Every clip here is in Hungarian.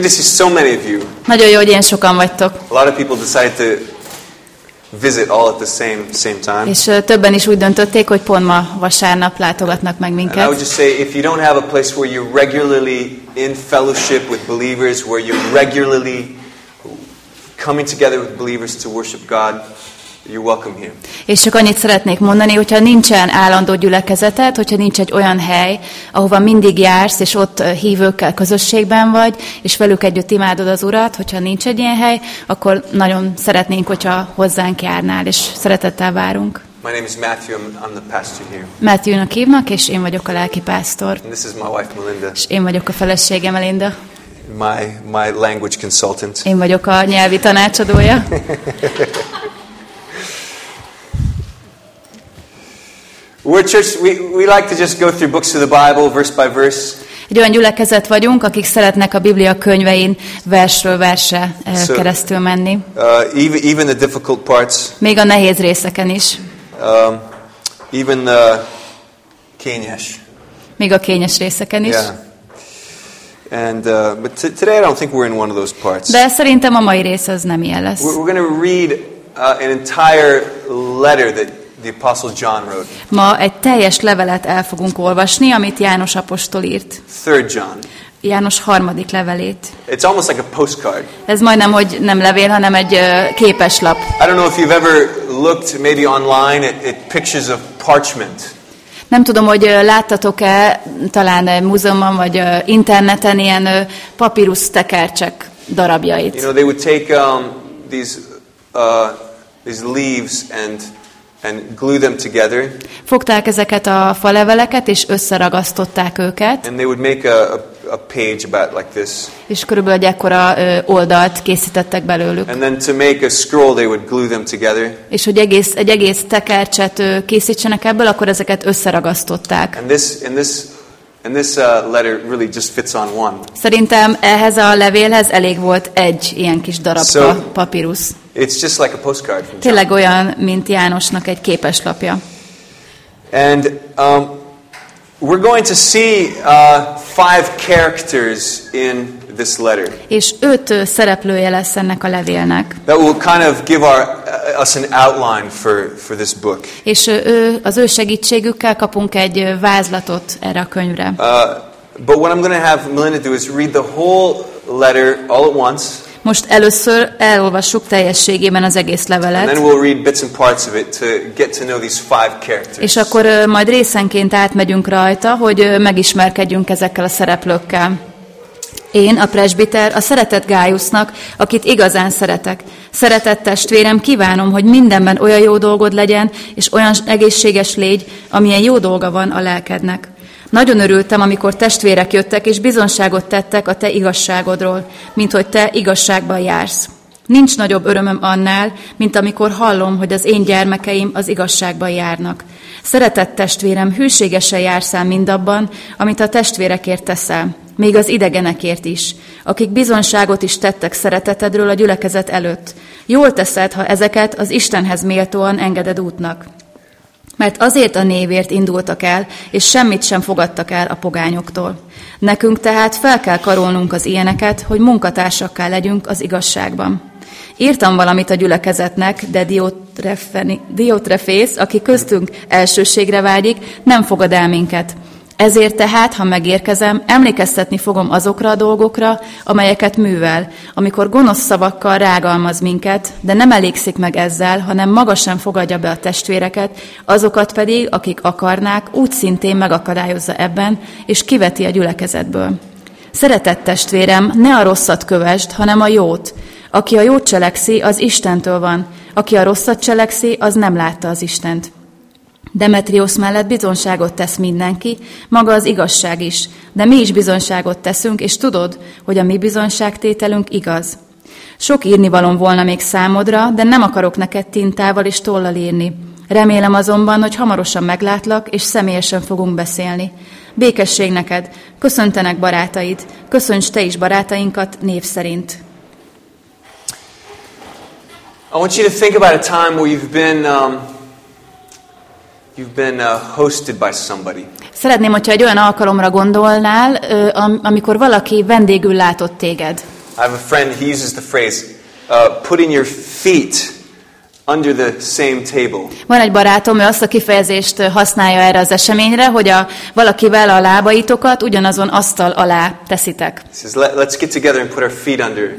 good to see so many of you. Nagyon jó, hogy ilyen sokan vagytok. A lot of people decided to visit all at the same same time. És ö, többen is úgy döntötték, hogy pont ma vasárnap látogatnak meg And I would just say, if you don't have a place where you're regularly in fellowship with believers, where you're regularly coming together with believers to worship God, you're welcome here. És csak annyit szeretnék mondani, hogyha nincsen állandó gyülekezeted, hogyha nincs egy olyan hely, ahova mindig jársz, és ott hívőkkel közösségben vagy, és velük együtt imádod az Urat, hogyha nincs egy ilyen hely, akkor nagyon szeretnénk, hogyha hozzánk járnál, és szeretettel várunk. My name is Matthew. I'm, the pastor here. Matthew-nak hívnak, és én vagyok a lelki pásztor. And this is my wife, Melinda, És én vagyok a feleségem, Melinda. my, my language consultant. Én vagyok a nyelvi tanácsadója. We're church, we, we like to just go through books of the Bible, verse by verse. Egy olyan gyülekezet vagyunk, akik szeretnek a Biblia könyvein versről versre eh, So- keresztül menni. Uh, even, even the difficult parts, Még a nehéz részeken is. um, even the kényes. Még a kényes részeken is. Yeah. And uh, but today I don't think we're in one of those parts. De szerintem a mai rész az nem ilyen lesz. We're, we're going to read uh, an entire letter that the Apostle John wrote. Ma egy teljes levelet el fogunk olvasni, amit János apostol írt. Third John. János harmadik levelét. It's almost like a postcard. Ez majdnem, hogy nem levél, hanem egy ö, képeslap. I don't know if you've ever looked maybe online at, at pictures of parchment. Nem tudom, hogy láttatok-e talán múzeumban vagy interneten ilyen ö, papírusz tekercsek You darabjait. know, they would take um, these uh, these leaves and and glue them together, Fogták ezeket a faleveleket, és összeragasztották őket, and they would make a, a, a page about like this. és körülbelül egy ekkora oldalt készítettek belőlük. And then to make a scroll, they would glue them together. És hogy egész, egy egész tekercset készítsenek ebből, akkor ezeket összeragasztották. And this and this and this uh, letter really just fits on one. Szerintem ehhez a levélhez elég volt egy ilyen kis darabka So- papírusz. It's just like a postcard from. Tényleg olyan, mint Jánosnak egy képeslapja. And um, we're going to see uh, five characters in this letter És öt szereplője lesz ennek a levélnek. that will kind of give our, uh, us an outline for, for this book. És ő, az ő segítségükkel kapunk egy vázlatot erre a könyvre. Uh, but what I'm going to have Melinda do is read the whole letter all at once, Most először elolvassuk teljességében az egész and then levelet, we'll read bits and parts of it to get to know these five characters. és akkor majd részenként átmegyünk rajta, hogy megismerkedjünk ezekkel a szereplőkkel. Én, a presbiter, a szeretett Gájusznak, akit igazán szeretek. Szeretett testvérem, kívánom, hogy mindenben olyan jó dolgod legyen, és olyan egészséges légy, amilyen jó dolga van a lelkednek. Nagyon örültem, amikor testvérek jöttek, és bizonságot tettek a te igazságodról, mint hogy te igazságban jársz. Nincs nagyobb örömöm annál, mint amikor hallom, hogy az én gyermekeim az igazságban járnak. Szeretett testvérem, hűségesen jársz el mindabban, amit a testvérekért teszel, még az idegenekért is, akik bizonságot is tettek szeretetedről a gyülekezet előtt. Jól teszed, ha ezeket az Istenhez méltóan engeded útnak. Mert azért a névért indultak el, és semmit sem fogadtak el a pogányoktól. Nekünk tehát fel kell karolnunk az ilyeneket, hogy munkatársakká legyünk az igazságban. Írtam valamit a gyülekezetnek, de Diotrefész, aki köztünk elsőségre vágyik, nem fogad el minket. Ezért tehát, ha megérkezem, emlékeztetni fogom azokra a dolgokra, amelyeket művel, amikor gonosz szavakkal rágalmaz minket, de nem elégszik meg ezzel, hanem maga sem fogadja be a testvéreket, azokat pedig, akik akarnák, úgy szintén megakadályozza ebben, és kiveti a gyülekezetből. Szeretett testvérem, ne a rosszat kövesd, hanem a jót. Aki a jót cselekszi, az Istentől van. Aki a rosszat cselekszi, az nem látta az Istent. Demetrius mellett bizonságot tesz mindenki, maga az igazság is, de mi is bizonságot teszünk, és tudod, hogy a mi bizonságtételünk igaz. Sok írnivalom volna még számodra, de nem akarok neked tintával és tollal írni. Remélem azonban, hogy hamarosan meglátlak, és személyesen fogunk beszélni. Békesség neked, köszöntenek barátaid, köszönts te is barátainkat név szerint. I want you to think about a time where you've been um, you've been uh, hosted by somebody. Szeretném, hogyha egy olyan alkalomra gondolnál, amikor valaki vendégül látott téged. I have a friend, he uses the phrase, uh, putting your feet under the same table. Van egy barátom, ő azt a kifejezést használja erre az eseményre, hogy a, valakivel a lábaitokat ugyanazon asztal alá teszitek. He says, Let, let's get together and put our feet under.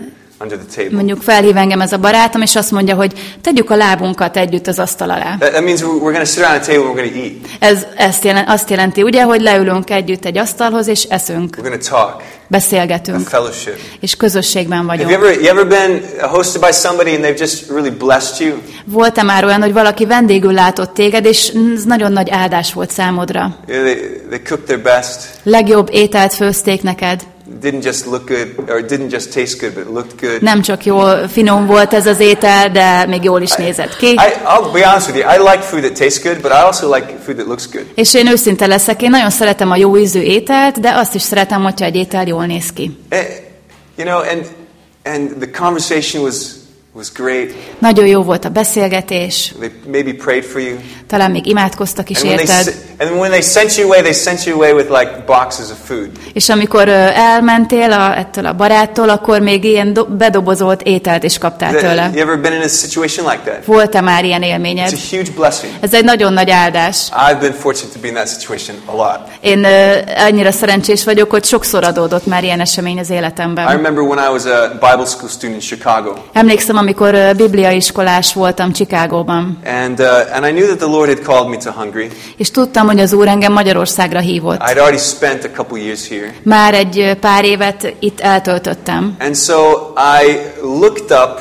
Mondjuk felhív engem ez a barátom, és azt mondja, hogy tegyük a lábunkat együtt az asztal alá. That, means we're, going to sit around the table and we're going to eat. Ez ezt azt jelenti, ugye, hogy leülünk együtt egy asztalhoz, és eszünk, We're going to talk, beszélgetünk, fellowship. és közösségben Have you vagyunk. ever, you ever been hosted by somebody and they've just really blessed you? Volt-e már olyan, hogy valaki vendégül látott téged, és ez nagyon nagy áldás volt számodra? Know, they, they cooked their best. Legjobb ételt főzték neked, Didn't just look good, or didn't just taste good, but looked good. nem csak jól finom volt ez az étel, de még jól is nézett ki. I, I'll be honest with you. I like food that tastes good, but I also like food that looks good. És én őszinte leszek, én nagyon szeretem a jó ízű ételt, de azt is szeretem, hogyha egy étel jól néz ki. Eh, you know, and and the conversation was. Nagyon jó volt a beszélgetés, They maybe prayed for you. talán még imádkoztak is érted. se- and when they sent you away, they sent you away with like boxes of food. És amikor elmentél a, ettől a baráttól, akkor még ilyen do- bedobozolt ételt is kaptál tőle. Like? Volt-e már ilyen élményed? It's a huge blessing. Ez egy nagyon nagy áldás. I've been fortunate to be in that situation a lot. Én ö, annyira szerencsés vagyok, hogy sokszor adódott már ilyen esemény az I életemben. remember when I was a Bible school student in Chicago, Emlékszem, amikor ö, bibliaiskolás voltam Chicagóban, and uh, and I knew that the Lord had called me to Hungary. és tudtam, hogy az Úr engem Magyarországra hívott. I'd already spent a couple years here, Már egy pár évet itt eltöltöttem, and so I looked up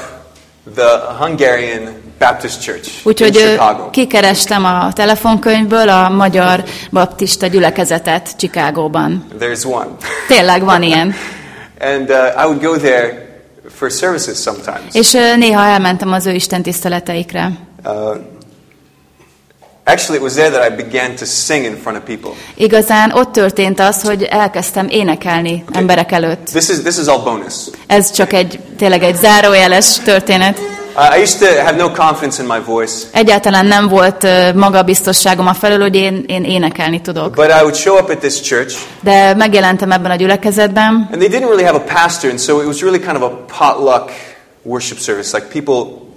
the Hungarian Baptist Church úgyhogy kikerestem a telefonkönyvből a Magyar Baptista gyülekezetet Chicagóban. There's one, Tényleg van ilyen. and uh, I would go there for services sometimes. És néha elmentem az ő Isten tiszteleteikre. Uh, actually, it was there that I began to sing in front of people. Igazán ott történt az, hogy elkezdtem énekelni emberek előtt. This is this is all bonus. Ez csak egy, tényleg egy zárójeles történet. I used to have no confidence in my voice, Egyáltalán nem volt magabiztosságom a felől, hogy én, én énekelni tudok. but I would show up at this church, De megjelentem ebben a gyülekezetben, and they didn't really have a pastor, and so it was really kind of a potluck worship service. Like people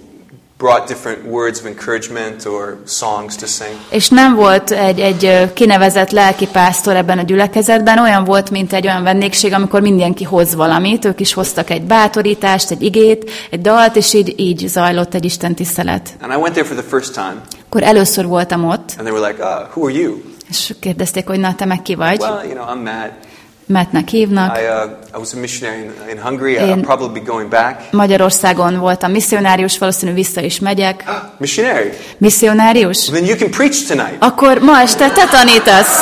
brought different words of encouragement or songs to sing. és nem volt egy, egy kinevezett lelkipásztor ebben a gyülekezetben, olyan volt, mint egy olyan vendégség, amikor mindenki hoz valamit, ők is hoztak egy bátorítást, egy igét, egy dalt, és így, így zajlott egy Isten tisztelet. And I went there for the first time, Akkor először voltam ott, and they were like, uh, "Who are you?" és kérdezték, hogy na, te meg ki vagy? Well, you know, I'm Matt. Mattnek hívnak. I, uh, I was a missionary in, in Hungary. I'll In- probably be going back. Magyarországon voltam misszionárius, valószínű vissza is megyek. missionary. Misszionárius? Then you can preach tonight. Akkor ma este te tanítasz.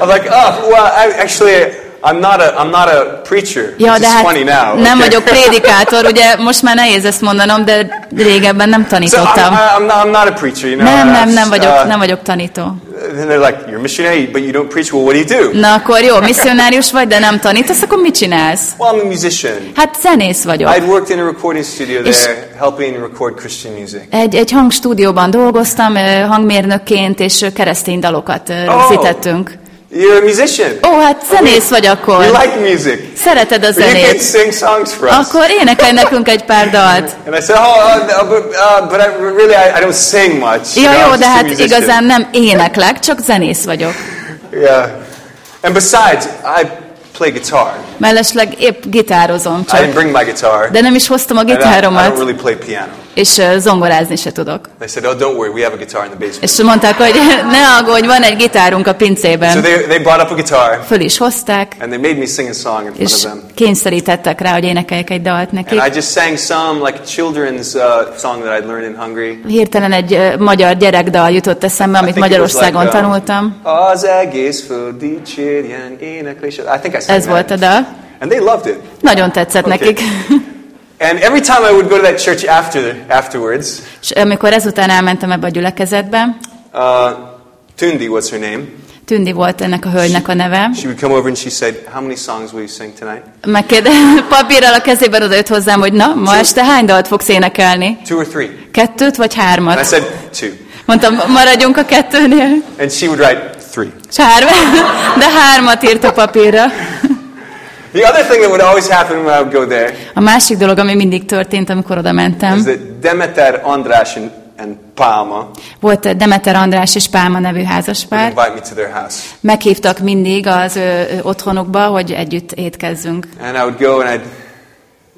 I'm like, oh, well, I, actually, I'm not a, I'm not a preacher. Ja, de hát funny now. nem okay? vagyok prédikátor, ugye most már nehéz ezt mondanom, de régebben nem So I'm, tanítottam. I'm, not, I'm not a preacher, you know. Nem, nem, nem vagyok, uh, nem vagyok tanító. Then they're like, you're missionary, but you don't preach. Well, what do you do? Na akkor jó, misszionárius vagy, de nem tanítasz, akkor mit csinálsz? Well, I'm a musician. Hát zenész vagyok. I'd worked in a recording studio there, helping record Christian music. Egy, egy hangstúdióban dolgoztam, hangmérnökként, és keresztény dalokat Oh. You're a musician. Ó, hát zenész vagy akkor. You like music. Szereted a You can zenét. sing songs for us. Akkor énekelj nekünk egy pár dalt. And I said, oh, uh, but, uh, but I, really, I, I don't sing much. Ja, I'm jó, de hát musician." igazán nem éneklek, csak zenész vagyok. Yeah. And besides, I play guitar. Mellesleg épp gitározom I didn't csak. bring my guitar. De nem is hoztam a and I, I don't gitáromat, really play piano. És zongorázni se tudok. They said, oh, don't worry, we have a guitar in the basement. És mondták, hogy ne aggódj, van egy gitárunk a So pincében. they, they brought up a guitar, Föl is hozták, and they made me sing a song in front of them. kényszerítettek rá, hogy énekeljek egy dalt nekik. And I just sang some like children's uh, song that I'd learned in Hungary. Hirtelen egy ö, magyar gyerekdal jutott eszembe, amit Magyarországon like, um, tanultam. Az egész föld dicsérjen, éneklés. I think I sang Ez volt a that. dal. And they loved it. Nagyon tetszett Okay. nekik. And every time I would go to that church after afterwards, És amikor ezután elmentem ebbe a gyülekezetbe, uh, Tundi was her name. Tündi volt ennek a hölgynek a neve, She would come over and she said, "How many songs will you sing tonight?" megkérde, papírral a kezében odajött hozzám, hogy na, ma este hány dalt fogsz énekelni? Two or three. Kettőt vagy And I hármat? said, two. Mondtam, maradjunk a kettőnél. And she would write three. És hár, de hármat írt a papírra. The other thing that would always happen when I would go there A másik dolog, ami mindig történt, amikor oda is mentem, that Demeter, András, and, and Palma volt Demeter András és Pálma nevű házaspár. invite me to their house. Meghívtak mindig az ő, otthonukba, hogy együtt étkezzünk. And I would go and I'd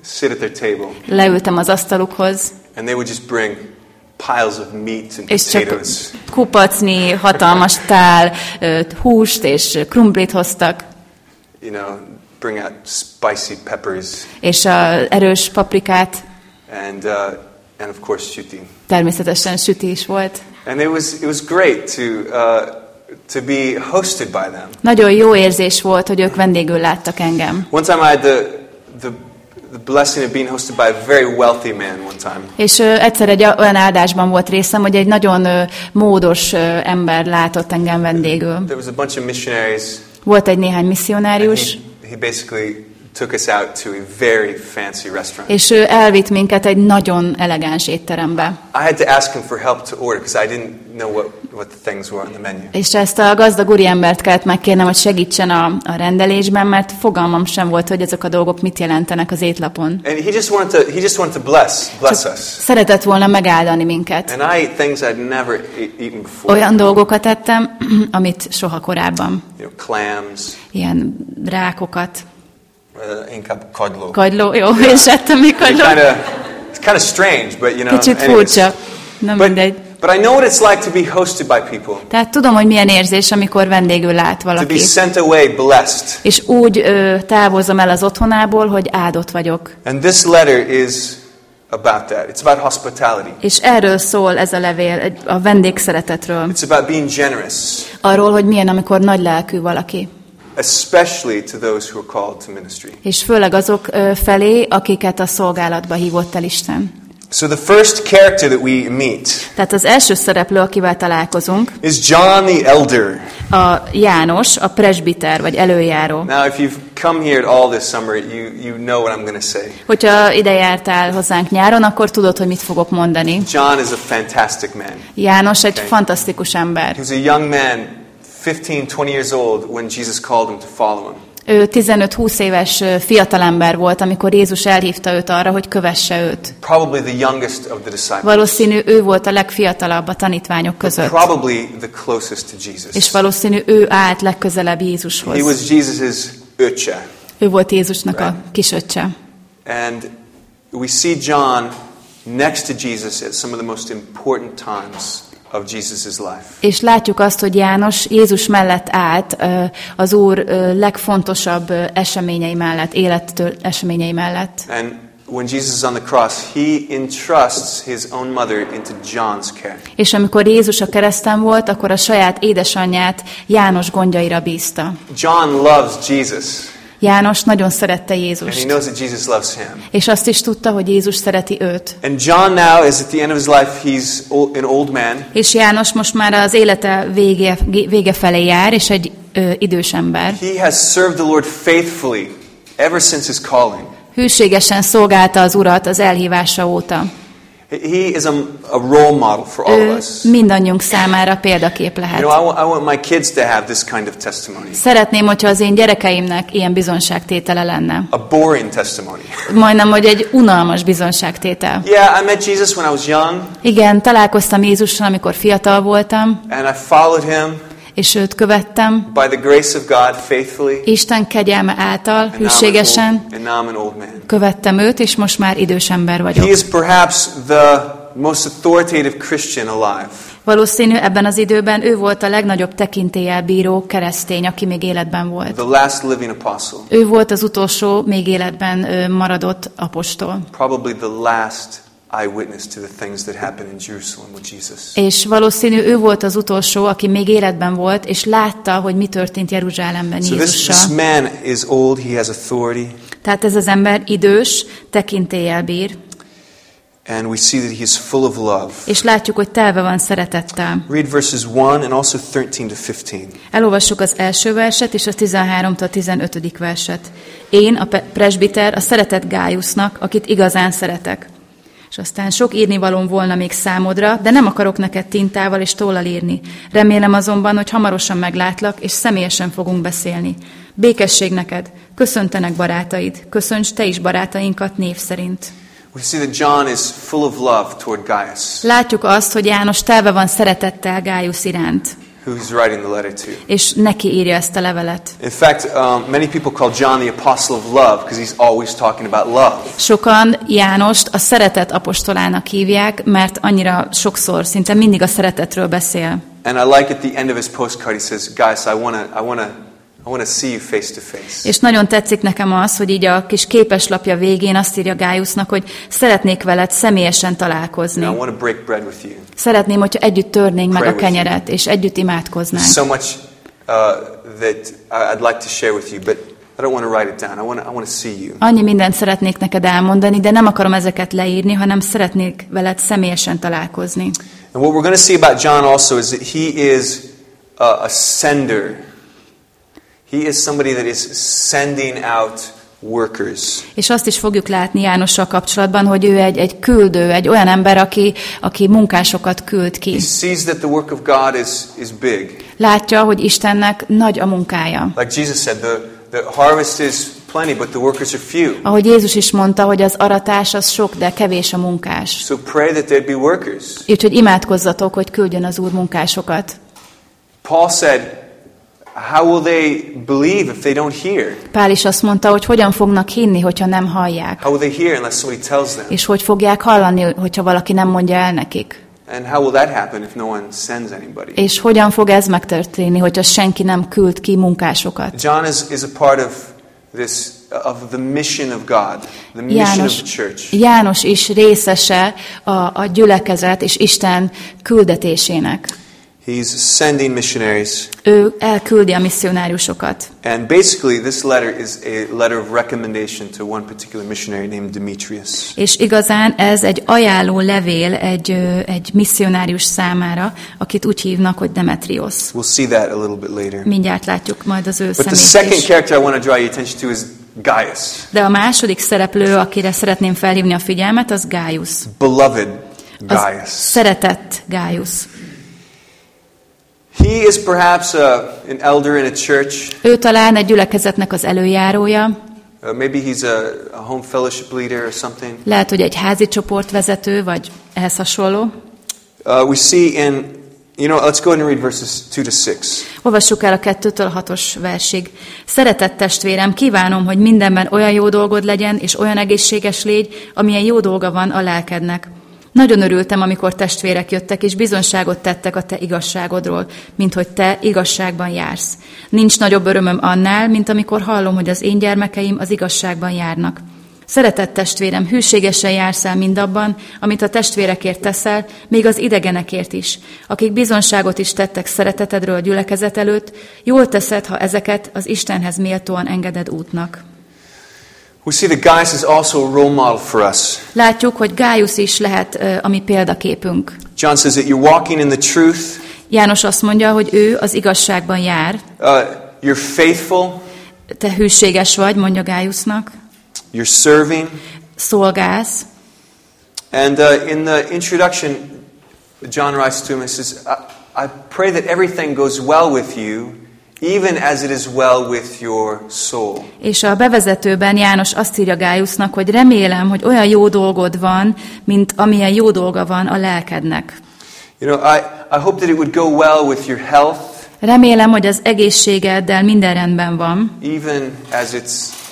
sit at their table. Leültem az asztalukhoz, And they would just bring piles of meat and és csak potatoes. kupacnyi, hatalmas tál, húst és krumplit hoztak, You know, bring out spicy peppers és a erős paprikát, and, uh, and of course, shooting. természetesen süti is volt. And it was, it was great to, uh, to be hosted by them. Nagyon jó érzés volt, hogy ők vendégül láttak engem. One time I had the, the, the blessing of being hosted by a very wealthy man one time. És ö, egyszer egy olyan áldásban volt részem, hogy egy nagyon ö, módos ö, ember látott engem vendégül. There was a bunch of missionaries. Volt egy néhány misszionárius, He, basically took us out to a very fancy restaurant. és ő elvitt minket egy nagyon elegáns étterembe. I had to ask him for help to order because I didn't know what, what the things were on the menu. És ezt a gazdag úriembert kellett megkérnem, hogy segítsen a, a rendelésben, mert fogalmam sem volt, hogy ezek a dolgok mit jelentenek az étlapon. And he just wanted to, he just wanted to bless, bless us. Szeretett volna megáldani minket. And I ate things I'd never e- eaten before. Olyan dolgokat ettem, amit soha korábban. You know, clams, Ilyen rákokat. uh, inkább kagyló. Kagyló, jó, és ettem még kinda, it's kind of strange, but you know. Kicsit furcsa. But, mindegy. But I know what it's like to be hosted by people, Tehát tudom, hogy milyen érzés, amikor vendégül lát to be valaki. sent away blessed. És úgy ö, távozom el az otthonából, hogy áldott vagyok. And this letter is about that. It's about hospitality. És erről szól ez a levél, a vendégszeretetről. It's about being generous, Arról, hogy milyen, amikor nagy lelkű valaki. especially to those who are called to ministry. És főleg azok felé, akiket a szolgálatba hívott el Isten. So the first character that we meet Tehát az első szereplő, akivel találkozunk, is John the Elder. a János, a presbiter, vagy előjáró. Now, if you've come here at all this summer, you, you know what I'm going to say. Hogyha ide jártál hozzánk nyáron, akkor tudod, hogy mit fogok mondani. John is a fantastic man. János egy Okay. fantasztikus ember. He was a young man, 15, 20 years old, when Jesus called him to follow him. Ő 15-20 éves fiatalember volt, amikor Jézus elhívta őt arra, hogy kövesse őt. Valószínű ő volt a legfiatalabb a tanítványok között. És valószínű ő állt legközelebb Jézushoz. Ő volt Jézusnak a kisöccse. And we see John next to Jesus at some of the most important times of Jesus' life. És látjuk azt, hogy János Jézus mellett állt az Úr legfontosabb eseményei mellett, élettől eseményei mellett. And when Jesus is on the cross, he entrusts his own mother into John's care. És amikor Jézus a kereszten volt, akkor a saját édesanyját János gondjaira bízta. John loves Jesus, János nagyon szerette and he Jézust. knows that Jesus loves him. És azt is tudta, hogy Jézus szereti őt. And John now is at the end of his life, he's an old man, És János most már az élete vége, vége felé jár, és egy ö, idős ember. he has served the Lord faithfully ever since his calling. Hűségesen szolgálta az Urat az elhívása óta. He is a, a role model for all of us. mindannyiunk számára példakép You lehet. know, I want, I want my kids to have this kind of testimony. Szeretném, hogyha az én gyerekeimnek ilyen bizonságtétele lenne. A boring testimony. Majdnem, hogy egy unalmas bizonságtétel. Yeah, I met Jesus when I was young, Igen, találkoztam Jézussal, amikor fiatal voltam, and I followed him és őt követtem. by the grace of God faithfully. Isten kegyelme által, hűségesen követtem őt, és most már idős ember He vagyok. is perhaps the most authoritative Christian alive. Valószínű ebben az időben ő volt a legnagyobb tekintélyel bíró keresztény, aki még életben volt. the last living apostle, Ő volt az utolsó még életben maradott apostol. probably the last És valószínű ő volt az utolsó, aki még életben volt, és látta, hogy mi történt Jeruzsálemben So this, this Jézussal. man is old, he has authority, Tehát ez az ember idős, tekintélyel bír, and we see that he is full of love. és látjuk, hogy telve van szeretettel. Read verses 1 and also 13 to 15. Elolvassuk az első verset és a 13-tól 15. verset. Én, a presbiter, a szeretett Gájusznak, akit igazán szeretek. És aztán sok írnivalóm volna még számodra, de nem akarok neked tintával és tollal írni. Remélem azonban, hogy hamarosan meglátlak, és személyesen fogunk beszélni. Békesség neked, köszöntenek barátaid, köszönts te is barátainkat név szerint. We see that John is full of love toward Gaius, Látjuk azt, hogy János telve van szeretettel Gájusz iránt, who he's writing the letter to. és neki írja ezt a levelet. In fact, um, many people call John the apostle of love because he's always talking about love. Sokan Jánost a szeretet apostolának hívják, mert annyira sokszor, szinte mindig a szeretetről beszél. And I like at the end of his postcard, he says, Guys, I want to I wanna, I wanna see you face to face. És nagyon tetszik nekem az, hogy így a kis képeslapja végén azt írja Gájusznak, hogy szeretnék veled személyesen And I találkozni. want to break bread with you. Szeretném, hogyha együtt törnénk meg Pray a with you. kenyeret, és együtt imádkoznánk. So much uh, that I'd like to share with you, but I don't want to write it down. I want to, I want to see you. Annyi mindent szeretnék neked elmondani, de nem akarom ezeket leírni, hanem szeretnék veled személyesen találkozni. And what we're going to see about John also is that he is uh, a sender. He is somebody that is sending out workers. És azt is fogjuk látni Jánossal kapcsolatban, hogy ő egy, egy küldő, egy olyan ember, aki, aki munkásokat küld ki. He sees that the work of God is, is big. Látja, hogy Istennek nagy a munkája. Like Jesus said, the, the harvest is plenty, but the workers are few. Ahogy Jézus is mondta, hogy az aratás az sok, de kevés a munkás. So pray that there'd be workers. Úgyhogy imádkozzatok, hogy küldjön az Úr munkásokat. Paul said, How will they believe if they don't hear? Pál is azt mondta, hogy hogyan fognak hinni, hogyha nem hallják. How will they hear unless somebody tells them? És hogy fogják hallani, hogyha valaki nem mondja el nekik. And how will that happen if no one sends anybody? És hogyan fog ez megtörténni, hogyha senki nem küld ki munkásokat. John is, is a part of this, of the mission of God, the mission of János, the church. János is részese a, a gyülekezet és Isten küldetésének. He's sending missionaries. Ő elküldi a misszionáriusokat. And basically, this letter is a letter of recommendation to one particular missionary named Demetrius. És igazán ez egy ajánló levél egy, egy misszionárius számára, akit úgy hívnak, hogy Demetrios. We'll see that a little bit later. Mindjárt látjuk majd az ő But the second character I want to draw your attention to is Gaius, De a második szereplő, akire szeretném felhívni a figyelmet, az Gájusz. beloved Az Gaius. szeretett Gájusz. He is perhaps a, an elder in a church. Ő talán egy gyülekezetnek az előjárója, Uh, maybe he's a, a home fellowship leader or something. lehet, hogy egy házi csoportvezető, vagy ehhez hasonló. Uh, we see in, you know, let's go and read verses 2 to 6. Olvassuk el a 2-től 6-os versig. Szeretett testvérem, kívánom, hogy mindenben olyan jó dolgod legyen, és olyan egészséges légy, amilyen jó dolga van a lelkednek. Nagyon örültem, amikor testvérek jöttek, és bizonságot tettek a te igazságodról, mint hogy te igazságban jársz. Nincs nagyobb örömöm annál, mint amikor hallom, hogy az én gyermekeim az igazságban járnak. Szeretett testvérem, hűségesen jársz el mindabban, amit a testvérekért teszel, még az idegenekért is, akik bizonságot is tettek szeretetedről a gyülekezet előtt, jól teszed, ha ezeket az Istenhez méltóan engeded útnak. We see that Gaius is also a role model for us. Látjuk, hogy Gájusz is lehet ö, a mi példaképünk. John says that you're walking in the truth, János azt mondja, hogy ő az igazságban jár, uh, you're faithful, te hűséges vagy, mondja Gájusznak, you're serving. szolgálsz, And uh, in the introduction, John writes to him and says, I, I pray that everything goes well with you, even as it is well with your soul. És a bevezetőben János azt írja Gájusznak, hogy remélem, hogy olyan jó dolgod van, mint amilyen jó dolga van a lelkednek. You know, I, I hope that it would go well with your health, Remélem, hogy az egészségeddel minden rendben van, even as it's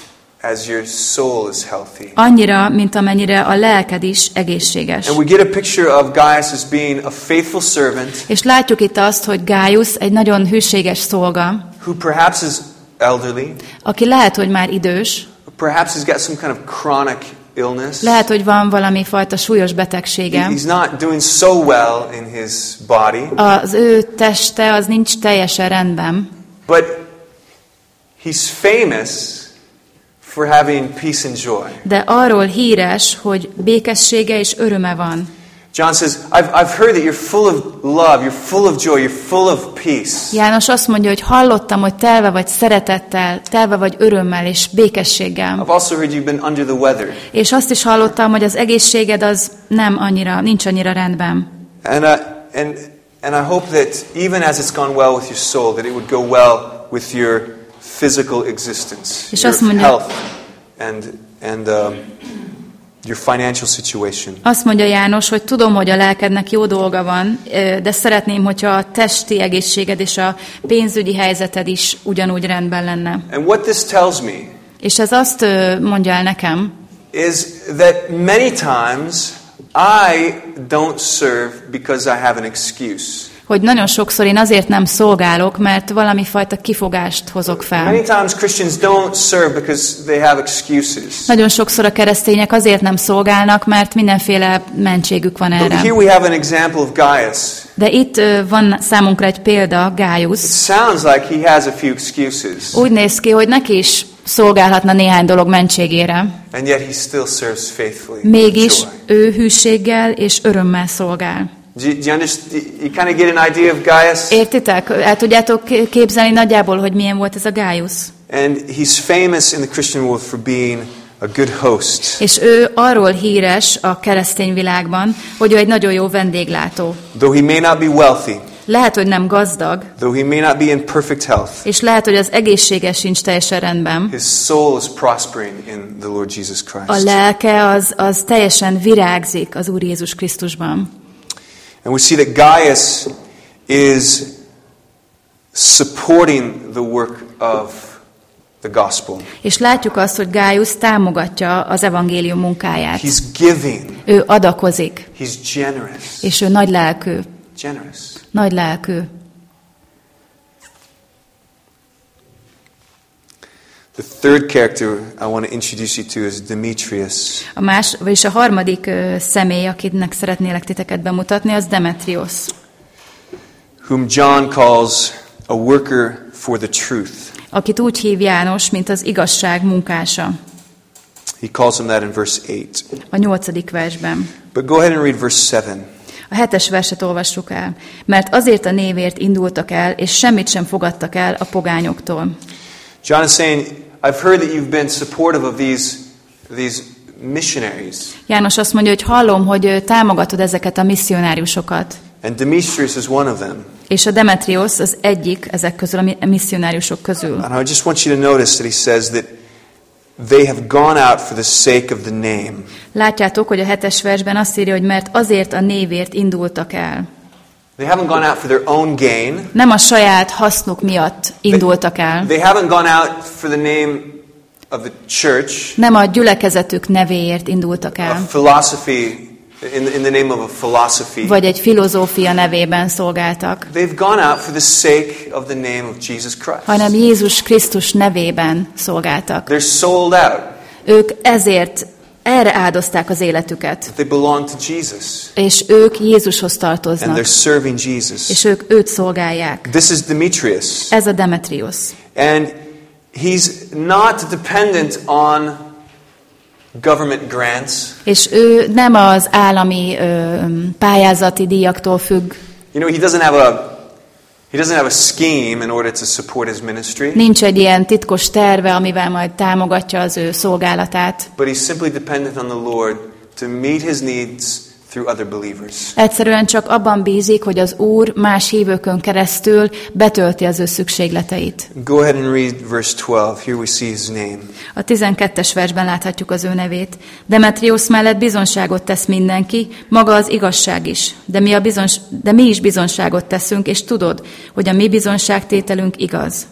as your soul is healthy. annyira, mint amennyire a lelked is egészséges. And we get a picture of Gaius as being a faithful servant És látjuk itt azt, hogy Gájusz egy nagyon hűséges szolga, who perhaps is elderly, aki lehet, hogy már idős, perhaps has got some kind of chronic illness. lehet, hogy van valami fajta súlyos betegsége. He's not doing so well in his body, Az ő teste az nincs teljesen rendben, but he's famous for having peace and joy. de arról híres, hogy békessége és öröme van. John says, I've, I've heard that you're full of love, you're full of joy, you're full of peace. János azt mondja, hogy hallottam, hogy telve vagy szeretettel, telve vagy örömmel és békességgel. I've also heard you've been under the weather. És azt is hallottam, hogy az egészséged az nem annyira, nincs annyira rendben. And, uh, and, and I hope that even as it's gone well with your soul, that it would go well with your physical existence, És your mondja- health, and, and um, your financial situation. Azt mondja János, hogy tudom, hogy a lelkednek jó dolga van, de szeretném, hogyha a testi egészséged és a pénzügyi helyzeted is ugyanúgy rendben lenne. And what this tells me És ez azt mondja el nekem, is that many times I don't serve because I have an excuse. Hogy nagyon sokszor én azért nem szolgálok, mert valami fajta kifogást hozok Many fel. times Christians don't serve because they have excuses. Nagyon sokszor a keresztények azért nem szolgálnak, mert mindenféle mentségük van But erre. here we have an example of Gaius. De itt van számunkra egy példa, It Gájusz. sounds like he has a few excuses, Úgy néz ki, hogy neki is szolgálhatna néhány dolog mentségére. and yet he still serves faithfully. Mégis ő hűséggel és örömmel szolgál. Do you, do you understand? You kind of get an idea of Gaius? Értitek? El tudjátok képzelni nagyjából, hogy milyen volt ez a Gájusz? And he's famous in the Christian world for being a good host. És ő arról híres a keresztény világban, hogy ő egy nagyon jó vendéglátó. Though he may not be wealthy, Lehet, hogy nem gazdag, though he may not be in perfect health, és lehet, hogy az egészsége sincs teljesen rendben. his soul is prospering in the Lord Jesus A Christ. lelke az, az teljesen virágzik az Úr Jézus Krisztusban. And we see that Gaius is supporting the work of the gospel. És látjuk azt, hogy Gájusz támogatja az evangélium munkáját. He's giving, Ő adakozik, he's generous. és ő nagy lelkű. Generous. Nagy lelkű. The third character I want to introduce you to is Demetrius. A más, vagyis a harmadik ö, személy, akinek szeretnélek titeket bemutatni, az Demetrios, whom John calls a worker for the truth. akit úgy hív János, mint az igazság munkása. He calls him that in verse 8. A nyolcadik versben. But go ahead and read verse 7. A hetes verset olvassuk el. Mert azért a névért indultak el, és semmit sem fogadtak el a pogányoktól. John is saying, I've heard that you've been supportive of these, these missionaries. János azt mondja, hogy hallom, hogy támogatod ezeket a misszionáriusokat. And Demetrius is one of them. És a Demetrios az egyik ezek közül, a misszionáriusok közül. And I just want you to notice that he says that they have gone out for the sake of the name. Látjátok, hogy a hetes versben azt írja, hogy mert azért a névért indultak el. They haven't gone out for their own gain. Nem a saját hasznuk miatt indultak el. They haven't gone out for the name of the church, Nem a gyülekezetük nevéért indultak a el, philosophy, in, in the name of a philosophy. vagy egy filozófia nevében szolgáltak, They've gone out for the sake of the name of Jesus Christ. hanem Jézus Krisztus nevében szolgáltak. They're sold out. Ők ezért erre áldozták az életüket, They belong to Jesus. és ők Jézushoz And tartoznak, they're serving Jesus. és ők őt szolgálják. This is Demetrius. Ez a Demetrius. And he's not dependent on government grants. És ő nem az állami ö, pályázati díjaktól függ, You know, he doesn't have a he doesn't have a scheme in order to support his ministry, nincs egy ilyen titkos terve, amivel majd támogatja az ő szolgálatát. but he's simply dependent on the Lord to meet his needs through other believers. Egyszerűen csak abban bízik, hogy az Úr más hívőkön keresztül betölti az ő szükségleteit. Go ahead and read verse 12. Here we see his name. A 12-es versben láthatjuk az ő nevét. Demetrius mellett bizonságot tesz mindenki, maga az igazság is. De mi, a bizons, de mi is bizonságot teszünk, és tudod, hogy a mi bizonságtételünk igaz.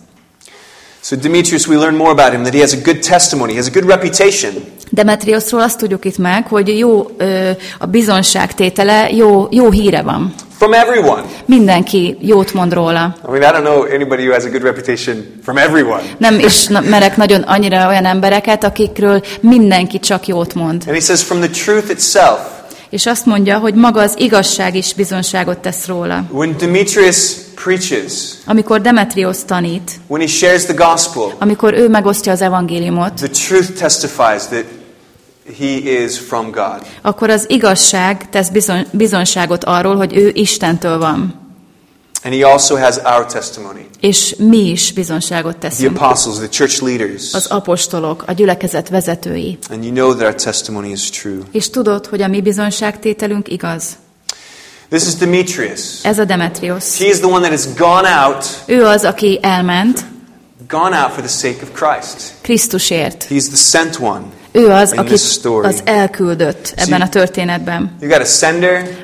So Demetrius, we learn more about him that he has a good testimony, he has a good reputation. Demetriusról azt tudjuk itt meg, hogy jó ö, a bizonságtétele, jó, jó híre van. From everyone. Mindenki jót mond róla. I mean, I don't know anybody who has a good reputation from everyone. Nem ismerek nagyon annyira olyan embereket, akikről mindenki csak jót mond. And he says, from the truth itself. És azt mondja, hogy maga az igazság is bizonságot tesz róla. When Demetrius preaches, Amikor Demetrios tanít, when he shares the gospel, amikor ő megosztja az evangéliumot, the truth testifies that he is from God. akkor az igazság tesz bizonyságot arról, hogy ő Istentől van. And he also has our testimony. És mi is bizonyságot The teszünk. apostles, the church leaders. Az apostolok, a gyülekezet vezetői. And you know that our testimony is true. És tudod, hogy a mi bizonyságtételünk igaz. This is Demetrius. Ez a Demetrios. He is the one that has gone out, Ő az, aki elment gone out for the sake of Christ. Krisztusért. He's the sent one. Ő az, aki az elküldött ebben a történetben.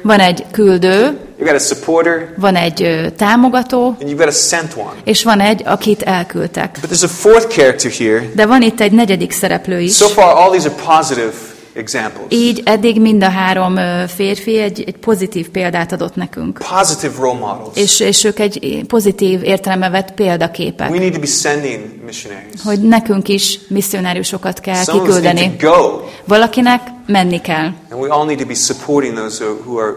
Van egy küldő, got a supporter, van egy támogató, and you've got a sent one. és van egy, akit elküldtek. But there's a fourth character here. De van itt egy negyedik szereplő is. So far, all these are positive examples. Így eddig mind a három férfi egy, egy pozitív példát adott nekünk. Positive role models. És, és ők egy pozitív értelembe vett példaképek. We need to be sending missionaries. Hogy nekünk is misszionáriusokat kell Some kiküldeni. Valakinek menni kell. and we all need to be supporting those who are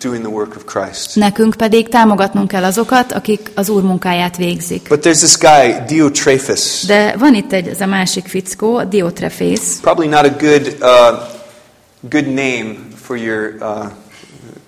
doing the work of Christ. Nekünk pedig támogatnunk kell azokat, akik az Úr munkáját végzik. But there's this guy, Diotrephes. De van itt egy, ez a másik fickó, a Diotrefész. Probably not a good, uh, good name for your, uh,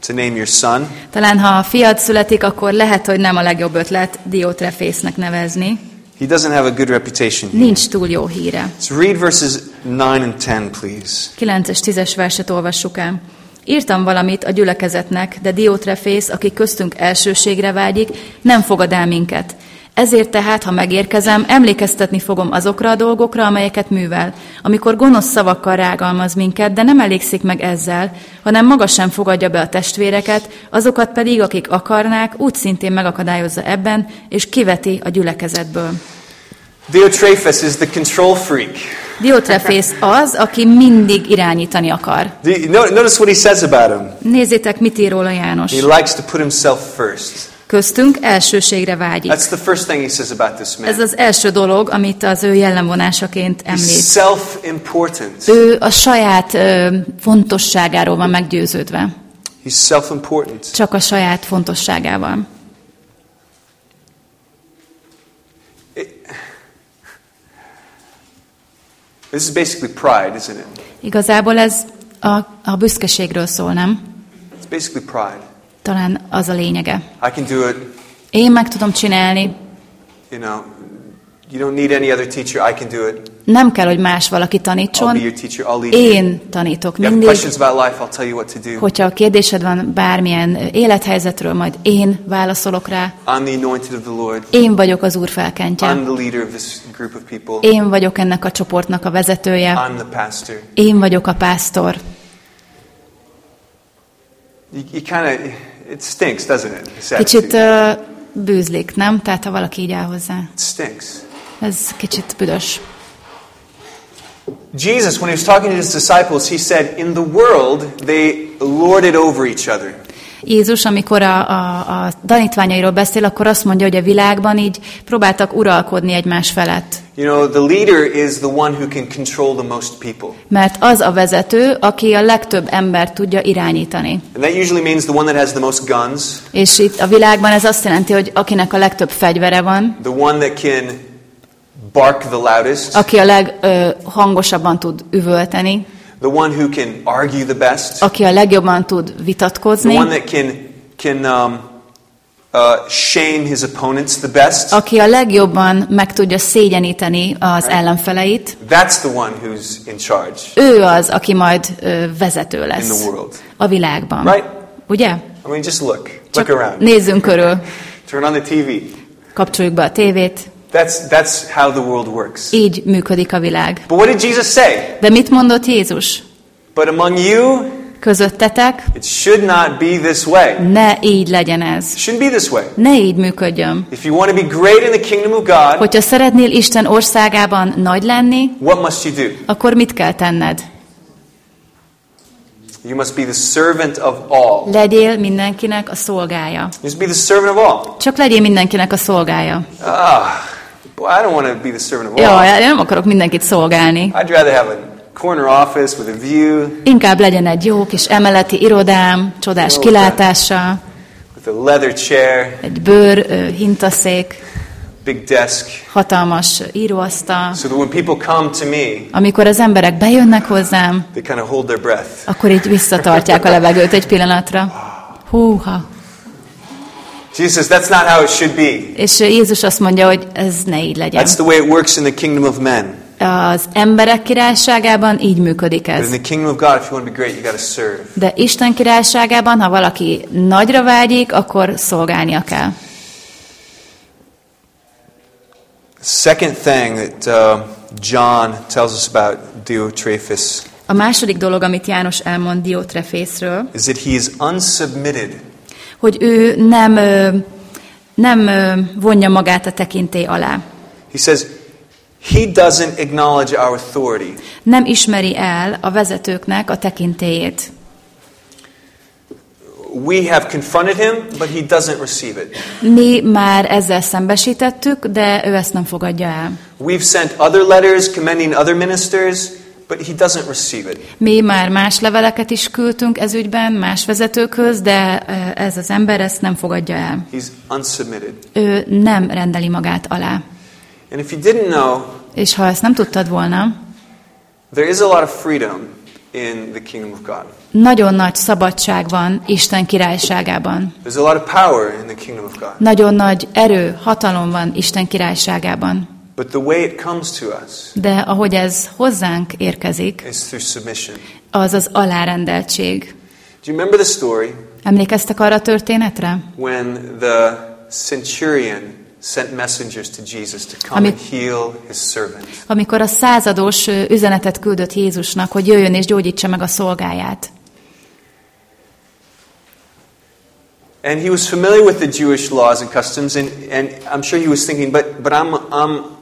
to name your son. Talán ha a fiad születik, akkor lehet, hogy nem a legjobb ötlet Diotrefésznek nevezni. He doesn't have a good reputation here. Nincs túl jó híre. So read verses 9 and 10, please. 9-es, 10-es verset olvassuk el. Írtam valamit a gyülekezetnek, de Diotrefész, aki köztünk elsőségre vágyik, nem fogad el minket. Ezért tehát, ha megérkezem, emlékeztetni fogom azokra a dolgokra, amelyeket művel, amikor gonosz szavakkal rágalmaz minket, de nem elégszik meg ezzel, hanem maga sem fogadja be a testvéreket, azokat pedig, akik akarnák, úgy szintén megakadályozza ebben, és kiveti a gyülekezetből. Diotrephes is the control freak. Diotrefész az, aki mindig irányítani akar. Notice what he says about him. Nézzétek, mit ír róla János. He likes to put himself first. Köztünk elsőségre vágyik. That's the first thing he says about this Ez man. az első dolog, amit az ő jellemvonásaként említ. self-important. Ő a saját ö, fontosságáról van meggyőződve. He's self-important. Csak a saját fontosságával. This is basically pride, isn't it? Igazából ez a, a büszkeségről szól, nem? It's basically pride. Talán az a lényege. I can do it, Én meg tudom csinálni, you know. You don't need any other teacher. I can do it. Nem kell, hogy más valaki tanítson. Én tanítok mindig. Hogyha a kérdésed van bármilyen élethelyzetről, majd én válaszolok rá. Én vagyok az Úr felkentje. Én vagyok ennek a csoportnak a vezetője. Én vagyok a pásztor. Kicsit uh, bűzlik, nem? Tehát ha valaki így áll hozzá. Ez kicsit büdös. Jesus, when he was talking to his disciples, he said, In the world, they lord it over each other. Jézus, amikor a, a, a tanítványairól beszél, akkor azt mondja, hogy a világban így próbáltak uralkodni egymás felett. You know, the leader is the one who can control the most people. Mert az a vezető, aki a legtöbb embert tudja irányítani. And that usually means the one that has the most guns, És itt a világban ez azt jelenti, hogy akinek a legtöbb fegyvere van, the one that can bark the loudest, aki a leghangosabban tud üvölteni, the one who can argue the best, aki a legjobban tud the vitatkozni, one that can, can um, uh, shame his opponents the best. aki a legjobban meg tudja szégyeníteni az ellenfeleit, That's the one who's in charge ő az, aki majd ö, vezető in lesz the world. a világban. Right? Ugye? I mean, just look. Look Csak around. nézzünk körül, Turn on the TV. kapcsoljuk be a tévét, That's, that's how the world works. így működik a világ. But what did Jesus say? De mit mondott Jézus? But among you, Közöttetek it should not be this way. ne így legyen ez. It shouldn't be this way. Ne így működjön. If you want to be great in the kingdom of God, Hogyha szeretnél Isten országában nagy lenni, what must you do? akkor mit kell tenned? You must be the servant of all. Legyél mindenkinek a szolgája. You must be the servant of all. Csak legyél mindenkinek a szolgája. Ah, I don't want to be the servant of all. én nem akarok mindenkit szolgálni. I'd rather have a corner office with a view, Inkább legyen egy jó kis emeleti irodám, csodás Jó, kilátással, with a leather chair, egy bőr hintaszék, big desk, hatalmas íróasztal. so that when people come to me, Amikor az emberek bejönnek hozzám, they kind of hold their breath. akkor így visszatartják a levegőt egy pillanatra. Húha! Jesus that's not how it should be. És Jézus azt mondja, hogy ez ne így legyen. That's the way it works in the kingdom of men. Az emberek királyságában így működik But ez. in the kingdom of God, if you want to be great, you got to serve. De Isten királyságában, ha valaki nagyra vágyik, akkor szolgálnia kell. Second thing that uh, John tells us about Diotrephes A második dolog, amit János elmond Diotrefészről, is that he is unsubmitted. Hogy ő nem, nem vonja magát a tekintély alá. He says he doesn't acknowledge our authority. Nem ismeri el a vezetőknek a tekintélyét. We have confronted him, but he doesn't receive it. Mi már ezzel szembesítettük, de ő ezt nem fogadja el. We've sent other letters commending other ministers, but he doesn't receive it. Mi már más leveleket is küldtünk ez ügyben, más vezetőkhöz, de ö, ez az ember ezt nem fogadja el. He's unsubmitted. Ő nem rendeli magát alá. And if you didn't know, És ha ezt nem tudtad volna, there is a lot of freedom in the kingdom of God. nagyon nagy szabadság van Isten királyságában. There's a lot of power in the kingdom of God. Nagyon nagy erő, hatalom van Isten királyságában. But the way it comes to us De ahogy ez hozzánk érkezik, is through submission. az az alárendeltség. Do you remember the story Emlékeztek arra a történetre? when the centurion sent messengers to Jesus to come and heal his servant? Amikor a százados ö, üzenetet küldött Jézusnak, hogy jöjjön és gyógyítsa meg a szolgáját. And he was familiar with the Jewish laws and customs, and, and I'm sure he was thinking, but, but I'm, I'm,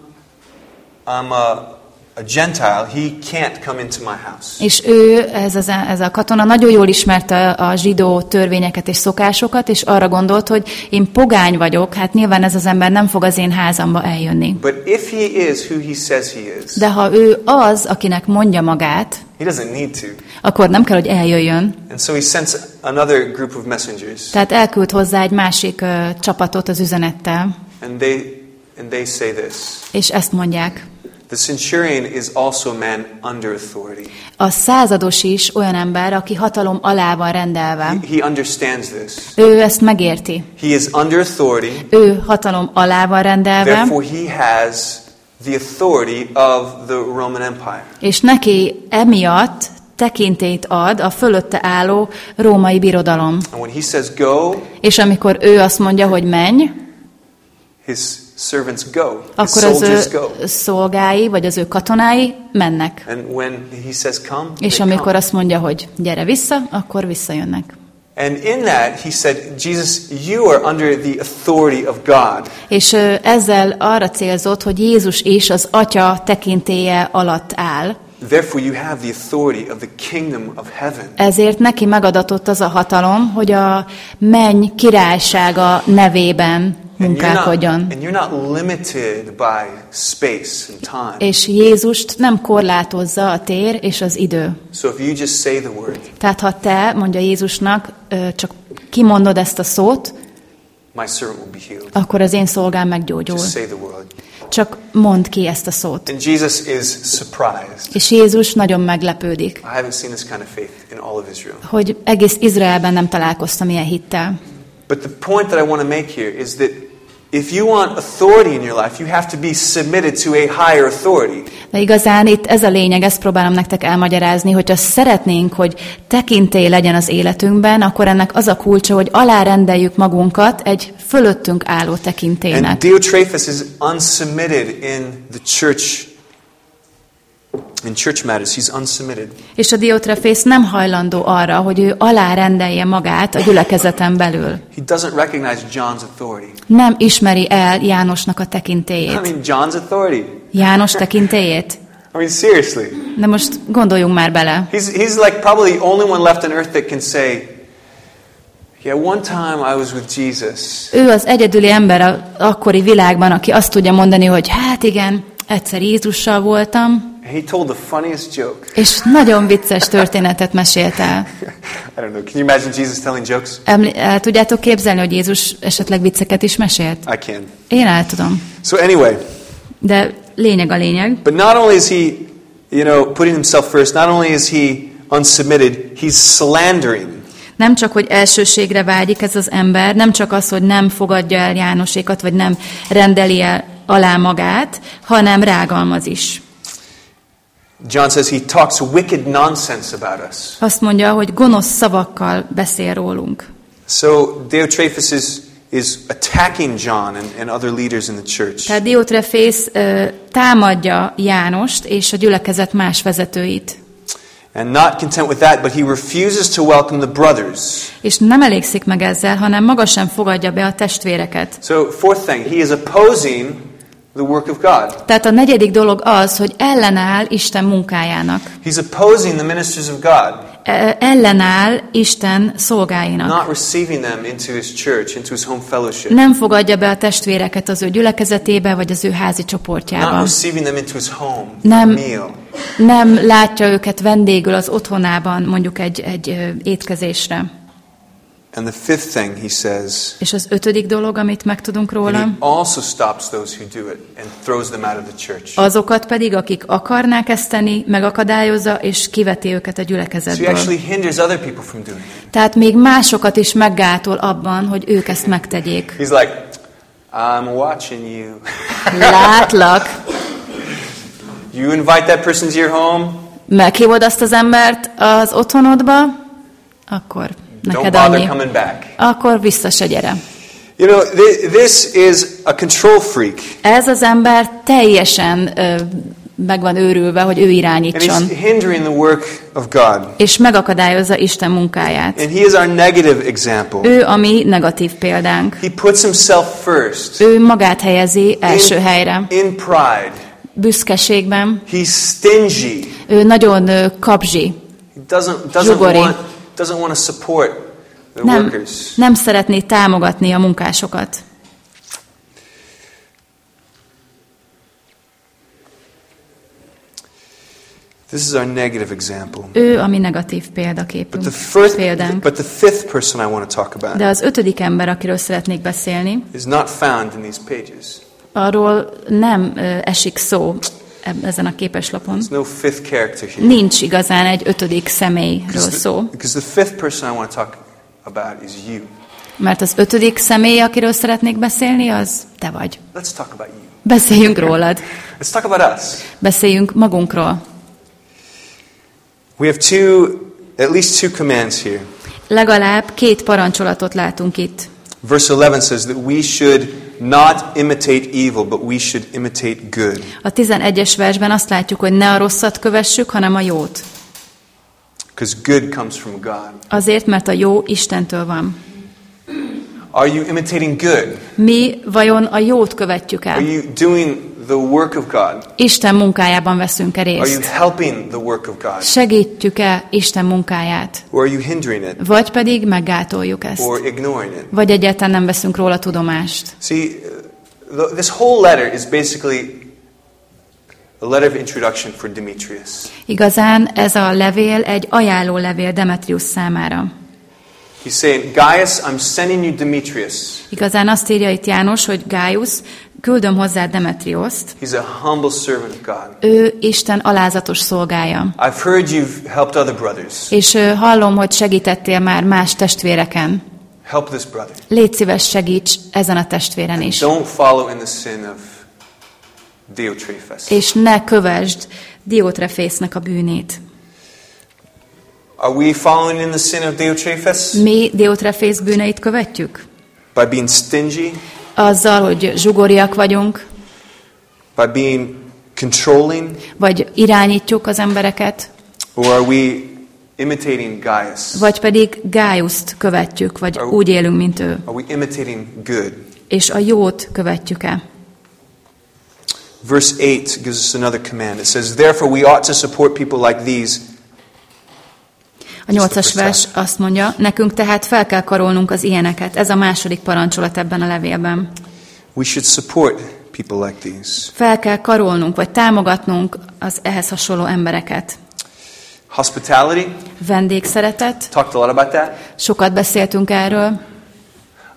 I'm a, a Gentile. He can't come into my house. És ő, ez, az, ez a katona nagyon jól ismerte a zsidó törvényeket és szokásokat, és arra gondolt, hogy én pogány vagyok, hát nyilván ez az ember nem fog az én házamba eljönni. But if he is who he says he is, De ha ő az, akinek mondja magát, he doesn't need to. akkor nem kell, hogy eljöjjön. And so he sends another group of messengers, Tehát elküld hozzá egy másik ö, csapatot az üzenettel, and they, and they say this. és ezt mondják. The centurion is also a man under authority. A százados is olyan ember, aki hatalom alá van rendelve. He, he understands this. Ő ezt megérti. He is under authority, Ő hatalom alá van rendelve, therefore he has the authority of the Roman Empire. és neki emiatt tekintét ad a fölötte álló római birodalom. And when he says go, És amikor ő azt mondja, hogy menj, his servants go. Akkor az ő szolgái, vagy az ő katonái mennek. And when he says come, És amikor come. azt mondja, hogy gyere vissza, akkor visszajönnek. And in that, he said, Jesus, you are under the authority of God. És ezzel arra célzott, hogy Jézus is az Atya tekintélye alatt áll, Therefore, you have the authority of the kingdom of heaven. ezért neki megadatott az a hatalom, hogy a menny királysága nevében munkálkodjon. És Jézust nem korlátozza a tér és az idő. So if you just say the word, Tehát ha te, mondja Jézusnak, csak kimondod ezt a szót, akkor az én szolgám meggyógyul. Csak mondd ki ezt a szót. És Jézus nagyon meglepődik, hogy egész Izraelben nem találkoztam ilyen hittel. But the point that I want to make here is that if you want authority in your life, you have to be submitted to a higher authority. De igazán itt ez a lényeg, ezt próbálom nektek elmagyarázni, hogyha szeretnénk, hogy tekintély legyen az életünkben, akkor ennek az a kulcsa, hogy alárendeljük magunkat egy fölöttünk álló And tekintélynek. Diotrephes is unsubmitted in the church. In church matters, he's unsubmitted. És a Diotrefész nem hajlandó arra, hogy ő alárendelje magát a gyülekezeten belül. He doesn't recognize John's authority. Nem ismeri el Jánosnak a I tekintélyét. mean, John's authority. János tekintélyét? I mean, seriously. De most gondoljunk már bele. He's, he's like probably the only one left on earth that can say, Yeah, one time I was with Jesus. Ő az egyedüli ember a akkori világban, aki azt tudja mondani, hogy hát igen, egyszer Jézussal voltam, he told the funniest joke. és nagyon vicces történetet mesélt el. I don't know. Can you imagine Jesus telling jokes? El tudjátok képzelni, hogy Jézus esetleg vicceket is mesélt? I can. Én el tudom. So anyway, De lényeg a lényeg. but not only is he, you know, putting himself first, not only is he unsubmitted, he's slandering. Nem csak, hogy elsőségre vágyik ez az ember, nem csak az, hogy nem fogadja el Jánosékat, vagy nem rendeli el alá magát, hanem rágalmaz is. John says he talks wicked nonsense about us. Azt mondja, hogy gonosz szavakkal beszél rólunk. So Diotrephes is, is attacking John and, and other leaders in the church. Tehát Diotrefész ö, támadja Jánost és a gyülekezet más vezetőit. And not content with that, but he refuses to welcome the brothers. És nem elégszik meg ezzel, hanem maga sem fogadja be a testvéreket. So, fourth thing, he is opposing the work of God. Tehát a negyedik dolog az, hogy ellenáll Isten munkájának. He's opposing the ministers of God, E- Ellenáll Isten szolgáinak. not receiving them into his church, into his home fellowship, Nem fogadja be a testvéreket az ő gyülekezetébe, vagy az ő házi not csoportjába. receiving them into his home Nem. Nem látja őket vendégül az otthonában, mondjuk egy, egy étkezésre. And the fifth thing he says, És az ötödik dolog, amit megtudunk and róla, he also stops those who do it and throws them out of the church. azokat pedig, akik akarnák ezt tenni, megakadályozza, és kiveti őket a So he gyülekezetből. actually hinders other people from doing it. Tehát még másokat is meggátol abban, hogy ők ezt megtegyék. He's like, I'm watching you. Látlak, You invite that person to your home, meghívod azt az embert az otthonodba, akkor neked bother annyi. coming back. Akkor vissza se gyere. You know, thi- this is a control freak. Ez az ember teljesen ö, meg van őrülve, hogy ő And irányítson, he's hindering the work of God. és megakadályozza Isten munkáját. And he is our negative example. Ő a mi negatív példánk. He puts himself first Ő magát helyezi első in, helyre. in pride. Büszkeségben. He's stingy. Ő nagyon kapzsi. He doesn't, doesn't, Zsugori. want, doesn't want to support the Nem, workers. nem szeretné támogatni a munkásokat. This is our negative example. Ő a mi negatív But példaképünk, the, first, példánk. but the fifth person I want to talk about De az ötödik ember, akiről szeretnék beszélni, is not found in these pages. arról nem ö, esik szó ezen a képeslapon. No. Nincs igazán egy ötödik személyről szó, mert az ötödik személy, akiről szeretnék beszélni, az te vagy. Beszéljünk rólad, beszéljünk magunkról. We have two, at least two commands here. Legalább két parancsolatot látunk itt. Verse 11 says that we should not imitate evil, but we should imitate good. A 11-es versben azt látjuk, hogy ne a rosszat kövessük, hanem a jót. Because good comes from God. Azért, mert a jó Istentől van. Are you imitating good? Mi vajon a jót követjük Are el? you doing the work of God? Isten munkájában veszünk-e Are you részt? helping the work of God? Segítjük-e Isten munkáját? Or are you hindering it? Vagy pedig meggátoljuk ezt? Or ignoring it? Vagy egyáltalán nem veszünk róla tudomást? See, uh, th- this whole letter is basically a letter of introduction for Demetrius. Igazán ez a levél egy ajánló levél Demetrius számára. He's saying, Gaius, I'm sending you Demetrius. Igazán azt írja itt János, hogy Gaius, küldöm hozzá Demetrioszt, He's a humble servant of God. ő Isten alázatos szolgája. I've heard you've helped other brothers. És hallom, hogy segítettél már más testvéreken. Help this brother. Légy szíves, segíts ezen a testvéren is. Don't follow in the sin of Diotrephes. És ne kövesd Diotrefésznek a bűnét. Are we following in the sin of Diotrephes? Mi Diotrefész bűneit követjük? By being stingy? Azzal, hogy zsugoriak vagyunk, By being controlling? vagy irányítjuk az embereket, Or are we imitating Gaius? vagy pedig Gájuszt követjük, vagy Are- úgy élünk, mint ő. Are we imitating good? És a jót követjük-e? Verse 8 gives us another command. It says, Therefore we ought to support people like these. A nyolcas vers azt mondja, nekünk tehát fel kell karolnunk az ilyeneket. Ez a második parancsolat ebben a levélben. We should support people like these. Fel kell karolnunk, vagy támogatnunk az ehhez hasonló embereket. Hospitality, vendégszeretet. talked a lot about that. Sokat beszéltünk erről.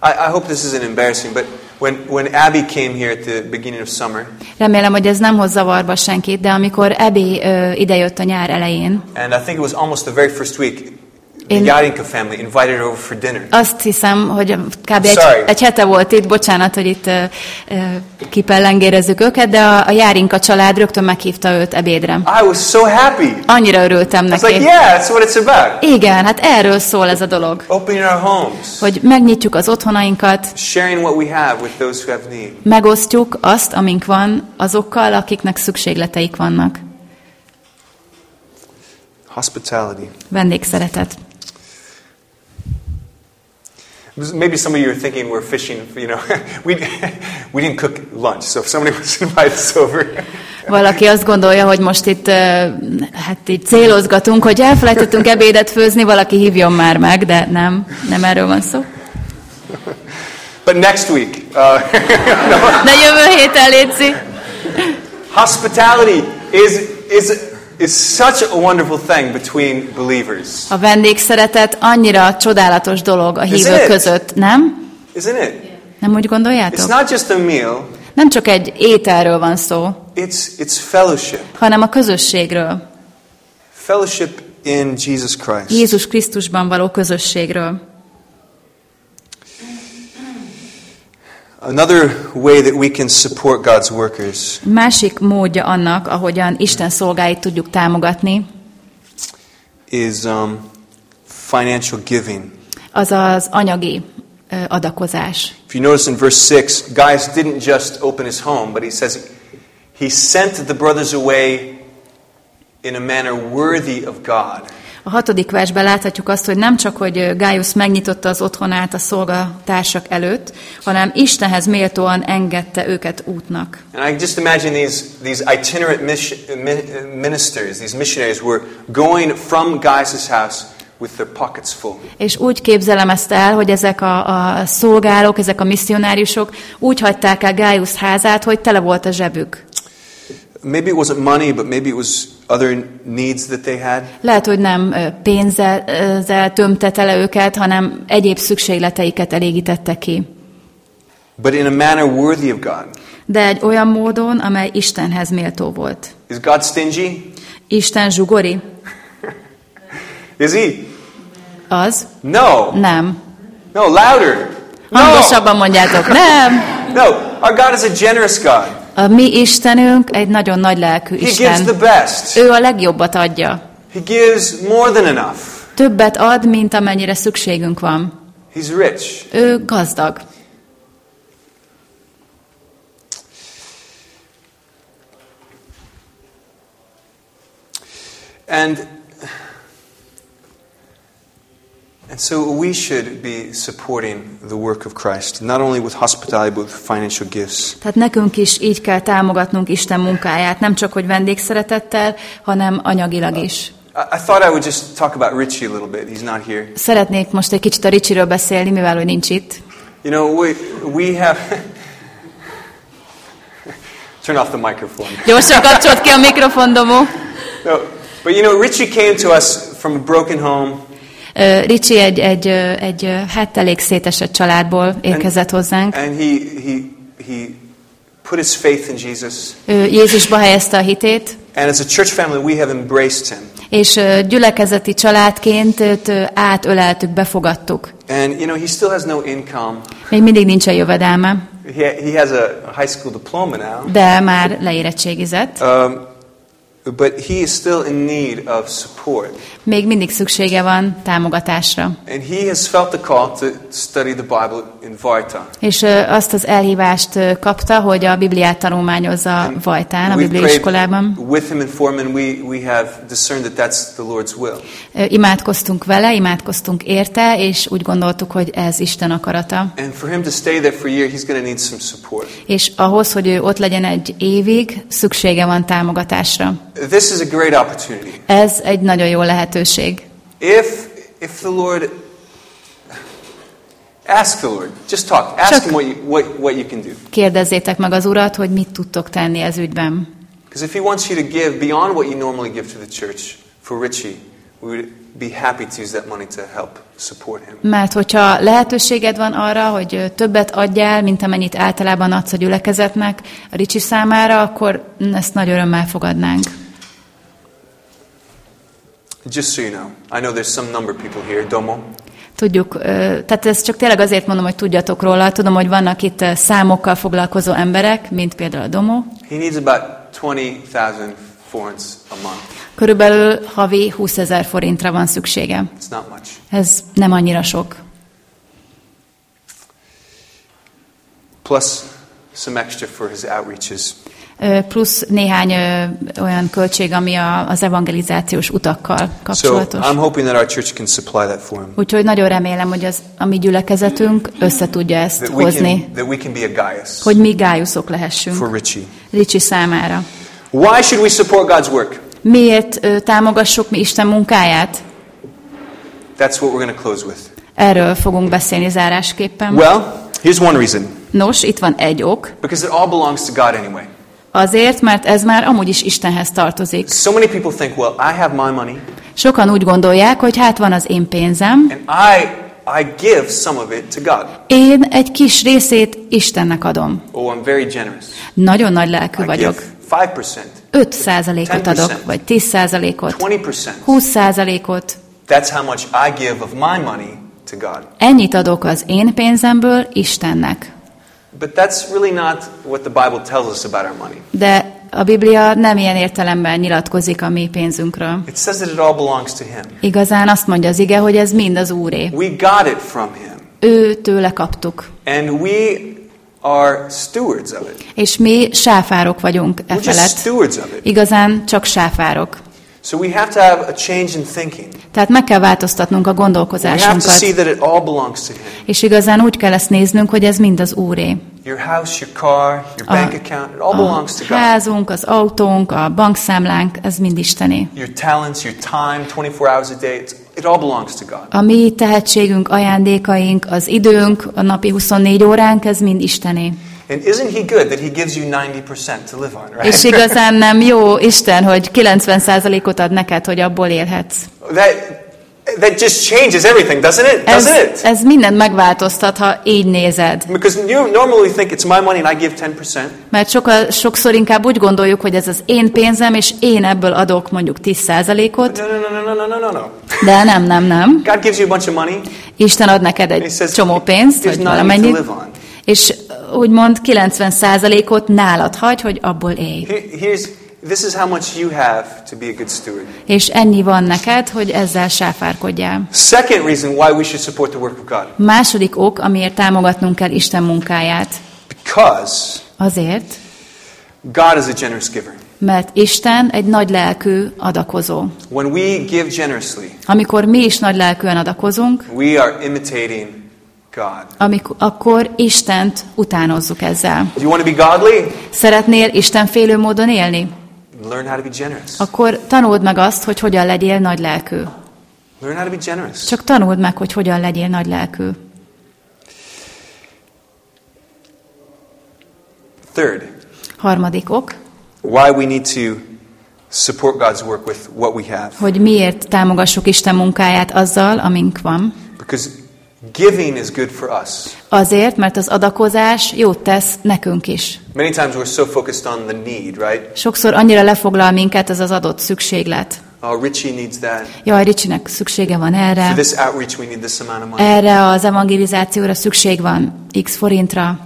I, I hope this isn't embarrassing, but when, when Abby came here at the beginning of summer, Remélem, hogy ez nem hoz zavarba senkit, de amikor Ebi ö, idejött a nyár elején, and I think it was almost the very first week, the In- Yarinka family invited her over for dinner. azt hiszem, hogy kb. egy, egy hete volt itt, bocsánat, hogy itt ö, kipellengérezzük őket, de a, a Járinka család rögtön meghívta őt ebédre. I was so happy. Annyira örültem I was neki. like, yeah, that's what it's about. Igen, hát erről szól ez a dolog. Opening our homes, Hogy megnyitjuk az otthonainkat, sharing what we have with those who have need. megosztjuk azt, amink van, azokkal, akiknek szükségleteik vannak. Hospitality. Vendégszeretet. Maybe some of you are thinking we're fishing, you know, we, we didn't cook lunch, so if somebody wants to invite us over, Valaki azt gondolja, hogy most itt hát így célozgatunk, hogy elfelejtettünk ebédet főzni, valaki hívjon már meg, de nem, nem erről van szó. but next week, uh, De jövő héten létszi. hospitality is, is, is such a wonderful thing between believers, A vendégszeretet annyira csodálatos dolog a hívők között, nem? isn't it? Nem úgy It's gondoljátok? not just a meal, Nem csak egy ételről van szó, it's, it's fellowship. hanem a közösségről. Fellowship in Jesus Christ. Jézus Krisztusban való közösségről. Another way that we can support God's workers Másik módja annak, ahogyan Isten szolgáit tudjuk támogatni, is um, financial giving. az az anyagi ö, adakozás. If you notice in verse 6, Gaius didn't just open his home, but he says he sent the brothers away in a manner worthy of God. A hatodik versben láthatjuk azt, hogy nem csak, hogy Gaius megnyitotta az otthonát a szolgatársak előtt, hanem Istenhez méltóan engedte őket útnak. And I just imagine these, these itinerant ministers, these missionaries, were going from Gaius' house with their pockets full. És úgy képzelem ezt el, hogy ezek a, a szolgálók, ezek a misszionáriusok úgy hagyták el Gaius házát, hogy tele volt a zsebük. Maybe it wasn't money, but maybe it was other needs that they had. Lehet, hogy nem pénzzel ezzel tömte tele őket, hanem egyéb szükségleteiket elégítette ki. But in a manner worthy of God. De egy olyan módon, amely Istenhez méltó volt. Is God stingy? Isten zsugori? Is he? Az? No. Nem. No, louder. Hangosabban mondjátok, nem. No, our God is a generous God. A mi Istenünk egy nagyon nagy lelkű He gives Isten. the best. Ő a legjobbat adja. He gives more than enough. Többet ad, mint amennyire szükségünk van. He's rich. Ő gazdag. And so we should be supporting the work of Christ, not only with hospitality but with financial gifts. Tehát nekünk is így kell támogatnunk Isten munkáját, nem csak hogy vendégszeretettel, hanem anyagilag is. I, thought I would just talk about Richie a little bit. He's not here. Szeretnék most egy kicsit a Ricsiről beszélni, mivel ő nincs itt. You know, we we have Turn off the microphone. Gyorsan kapcsolt ki a mikrofon, Domó. No, but you know, Richie came to us from a broken home. Ricsi egy, egy, egy hát elég szétesett családból érkezett hozzánk. And he, he, he put his faith in Jesus. Ő Jézusba helyezte a hitét, And as a church family, we have embraced him. és gyülekezeti családként őt átöleltük, befogadtuk. And, you know, he still has no income. Még mindig nincsen jövedelme, He, he has a high school diploma now. de már leérettségizett. Um, but he is still in need of support. Még mindig szüksége van támogatásra. And he has felt the call to study the Bible in Varta. És ö, azt az elhívást ö, kapta, hogy a Bibliát tanulmányozza Vajtán, a we've Biblia prayed iskolában. with him and for him, and we, we have discerned that that's the Lord's will. Imádkoztunk vele, imádkoztunk érte, és úgy gondoltuk, hogy ez Isten akarata. És ahhoz, hogy ő ott legyen egy évig, szüksége van támogatásra. Ez egy nagyon jó lehetőség. If, if the Lord, ask the Lord, just talk, ask Csak- him what you, what, what you can do. Kérdezzétek meg az Urat, hogy mit tudtok tenni ez ügyben. Because if he wants you to give beyond what you normally give to the church, for Richie, Mert hogyha lehetőséged van arra, hogy többet adjál, mint amennyit általában adsz a gyülekezetnek a Ricsi számára, akkor ezt nagy örömmel fogadnánk. Just so you know, I know there's some number people here, Domo. Tudjuk, tehát ezt csak tényleg azért mondom, hogy tudjatok róla. Tudom, hogy vannak itt számokkal foglalkozó emberek, mint például a Domo. He needs about 20,000 forints a month. Körülbelül havi 20 ezer forintra van szüksége. Ez nem annyira sok. Plus some extra for his outreaches. Plusz néhány ö, olyan költség, ami a, az evangelizációs utakkal So kapcsolatos. I'm hoping that our church can supply that for him. Úgyhogy nagyon remélem, hogy az, a mi gyülekezetünk össze tudja ezt That we hozni, can, that we can be a Gaius hogy mi gájuszok for lehessünk Richie. Ricsi számára. Why should we support God's work? Miért támogassuk mi Isten munkáját? That's what we're going to close with. Erről fogunk beszélni zárásképpen. Well, here's one reason. Nos, itt van egy ok. Because it all belongs to God anyway. Azért, mert ez már amúgy is Istenhez tartozik. So many people think, well, I have my money Sokan úgy gondolják, hogy hát van az én pénzem, and I I give some of it to God. én egy kis részét Istennek adom. Oh, I'm very generous. Nagyon nagy lelkű I vagyok. give 5%, 5 százalékot 10%. adok, vagy 10 százalékot, 20%. 20 százalékot. That's how much I give of my money to God. Ennyit adok az én pénzemből Istennek. But that's really not what the Bible tells us about our money. De a Biblia nem ilyen értelemben nyilatkozik a mi pénzünkről. It says that it all belongs to Him. Igazán azt mondja az ige, hogy ez mind az Úré. We got it from Him. Ő tőle kaptuk. And we are stewards of it. És mi sáfárok vagyunk e felett. Igazán csak sáfárok. So we have to have a change in thinking. Tehát meg kell változtatnunk a We have to gondolkozásunkat. see that it all belongs to Him. És igazán úgy kell ezt néznünk, hogy ez mind az Úré. Your house, your car, your A, bank account, it all belongs to God. házunk, az autónk, a bankszámlánk, ez mind Istené. Your talents, your time, 24 hours a day, it's, it all belongs to God. A mi tehetségünk, ajándékaink, az időnk, a napi 24 óránk, ez mind Istené. And isn't He good that He gives you 90% to live on, right? És igazán nem jó Isten, hogy 90%-ot ad neked, hogy abból élhetsz. that, That just changes everything, doesn't it? Ez, doesn't it? ez mindent megváltoztat, ha így nézed. Because you normally think it's my money and I give 10%. Mert sokkal, sokszor inkább úgy gondoljuk, hogy ez az én pénzem, és én ebből adok mondjuk 10%-ot. No, no, no, no, no, no, no, no. De nem, nem, nem. God gives you a bunch of money. Isten ad neked egy says, csomó pénzt, vagy valamennyit. És úgymond 90%-ot nálad hagy, hogy abból élj. Here, this is how much you have to be a good steward. És ennyi van neked, hogy ezzel sáfárkodjál. Second reason why we should support the work of God. Második ok, amiért támogatnunk kell Isten munkáját. Because Azért, God is a generous giver. mert Isten egy nagy lelkű adakozó. When we give generously, Amikor mi is nagy lelkűen adakozunk, we are imitating God. amikor, akkor Istent utánozzuk ezzel. Do you want to be godly? Szeretnél Isten félő módon élni? Learn how to be generous. Akkor tanuld meg azt, hogy hogyan legyél nagy lelkű. Learn how to be generous. Csak tanuld meg, hogy hogyan legyél nagy lelkű. Third, Harmadik ok, why we need to support God's work with what we have. hogy miért támogassuk Isten munkáját azzal, amink van. Because giving is good for us. Azért, mert az adakozás jót tesz nekünk is. Many times we're so focused on the need, right? Sokszor annyira lefoglal minket ez az adott szükséglet. Oh, Richie needs that. Jaj, Ricsinek szüksége van For erre, this outreach, we need this amount of money. erre az evangelizációra szükség van x forintra.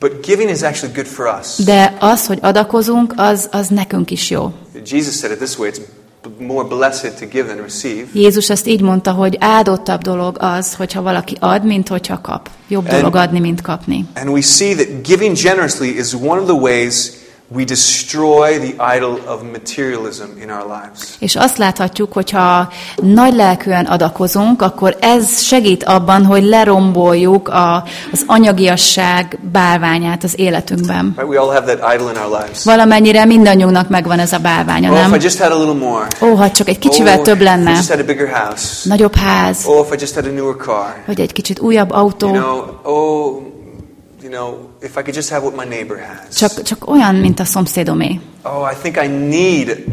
But giving is actually good for us. De az, hogy adakozunk, az, az nekünk is jó. Jesus said it this way it's more blessed to give than receive. Jézus ezt így mondta, hogy áldottabb dolog az, hogyha valaki ad, mint hogyha kap. Jobb dolog adni, mint kapni. And we see that giving generously is one of the ways we destroy the idol of materialism in our lives. És azt láthatjuk, hogyha nagy lelkűen adakozunk, akkor ez segít abban, hogy leromboljuk a, az anyagiasság bálványát az életünkben. Right? We all have that idol in our lives. Valamennyire mindannyiunknak megvan ez a bálványa, Oh, if nem? I just had a little more. Ó, ha csak egy kicsivel oh, több if I lenne, just had a bigger house. nagyobb ház, Oh, if I just had a newer car. vagy egy kicsit újabb autó, You know, oh, you know, if I could just have what my neighbor has. csak, csak olyan, mint a szomszédomé. Oh, I think I need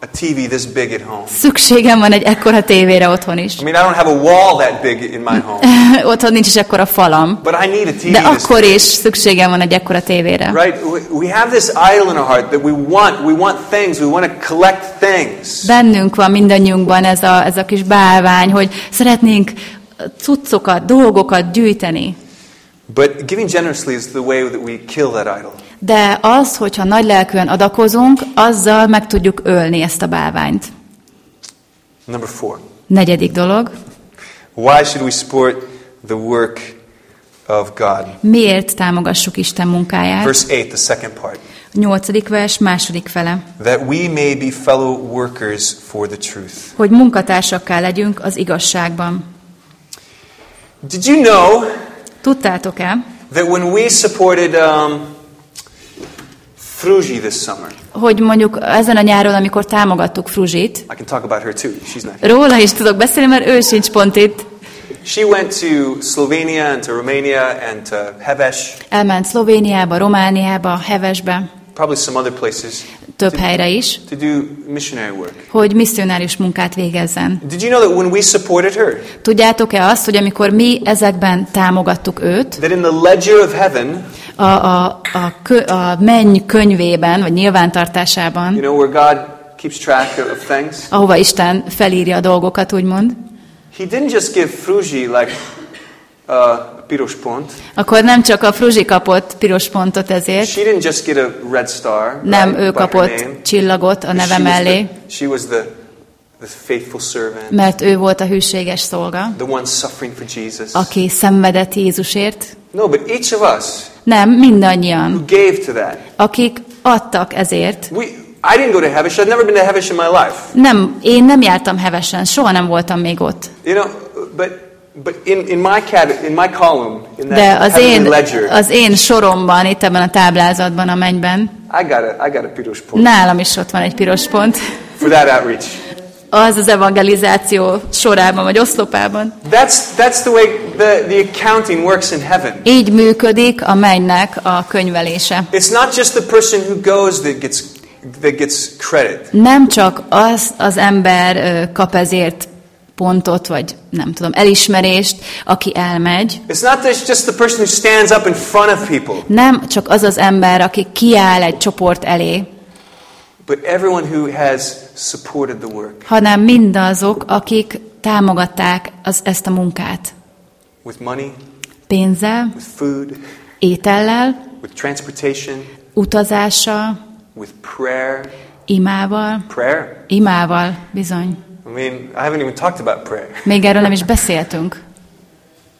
a TV this big at home. Szükségem van egy ekkora tévére otthon is. I mean, I don't have a wall that big in my home, otthon nincs is ekkora falam. but I need a TV De akkor is szükségem van egy ekkora tévére. Right? We- We have this idol in our heart that we want. We want things. We want to collect things. Bennünk van mindannyiunkban ez a, ez a kis bálvány, hogy szeretnénk cuccokat, dolgokat gyűjteni. But giving generously is the way that we kill that idol. De az, hogyha nagy lelkűen adakozunk, azzal meg tudjuk ölni ezt a bálványt. Number four. Negyedik dolog. Why should we support the work of God? Miért támogassuk Isten munkáját? Verse 8, the second part. Nyolcadik vers, második fele. That we may be fellow workers for the truth. Hogy munkatársakká legyünk az igazságban. Did you know Tudtátok-e, that when we supported um, Fruji this summer, hogy mondjuk ezen a nyáron, amikor támogattuk Fruzsit, I can talk about her too. She's not. róla is tudok beszélni, mert ő sincs pont itt. She went to Slovenia and to Romania and to Heves, Elment Szlovéniába, Romániába, Hevesbe, probably some other places, több helyre is, to do missionary work. hogy misszionárius munkát végezzen. Did you know that when we supported her, Tudjátok-e azt, hogy amikor mi ezekben támogattuk őt, that in the ledger of heaven, a, a, a, kö, a menny könyvében, vagy nyilvántartásában, you know, where God keeps track of things, ahova Isten felírja a dolgokat, úgymond, He didn't just give Fruji like uh, piros pont. akkor nem csak a Fruzsi kapott piros pontot ezért, She didn't just get a red star. nem right, ő kapott csillagot a neve mellé, the- She was the, the faithful servant, mert ő volt a hűséges szolga, the one suffering for Jesus. aki szenvedett Jézusért. No, but each of us Nem, mindannyian, who gave to that. akik adtak ezért. We, I didn't go to Hevesh. I've never been to Hevesh in my life. Nem, én nem jártam hevesen, soha nem voltam még ott. You know, but De az én, az én soromban, itt ebben a táblázatban, a mennyben, I got a I got a piros pont nálam is ott van egy piros pont. for that outreach. Az az evangelizáció sorában, vagy oszlopában. That's that's the way the, the accounting works in heaven. Így működik a mennynek a könyvelése. It's not just the person who goes that gets that gets credit. Nem csak az az ember kap ezért pontot, vagy nem tudom, elismerést, aki elmegy. It's not this, just the person who stands up in front of people, Nem csak az az ember, aki kiáll egy csoport elé, but everyone who has supported the work hanem mindazok, akik támogatták az, ezt a munkát. with money, Pénzzel, with food, étellel, with transportation, utazással, with prayer. imával, Prayer? imával, bizony. I mean, I haven't even talked about prayer. Még erről nem is beszéltünk.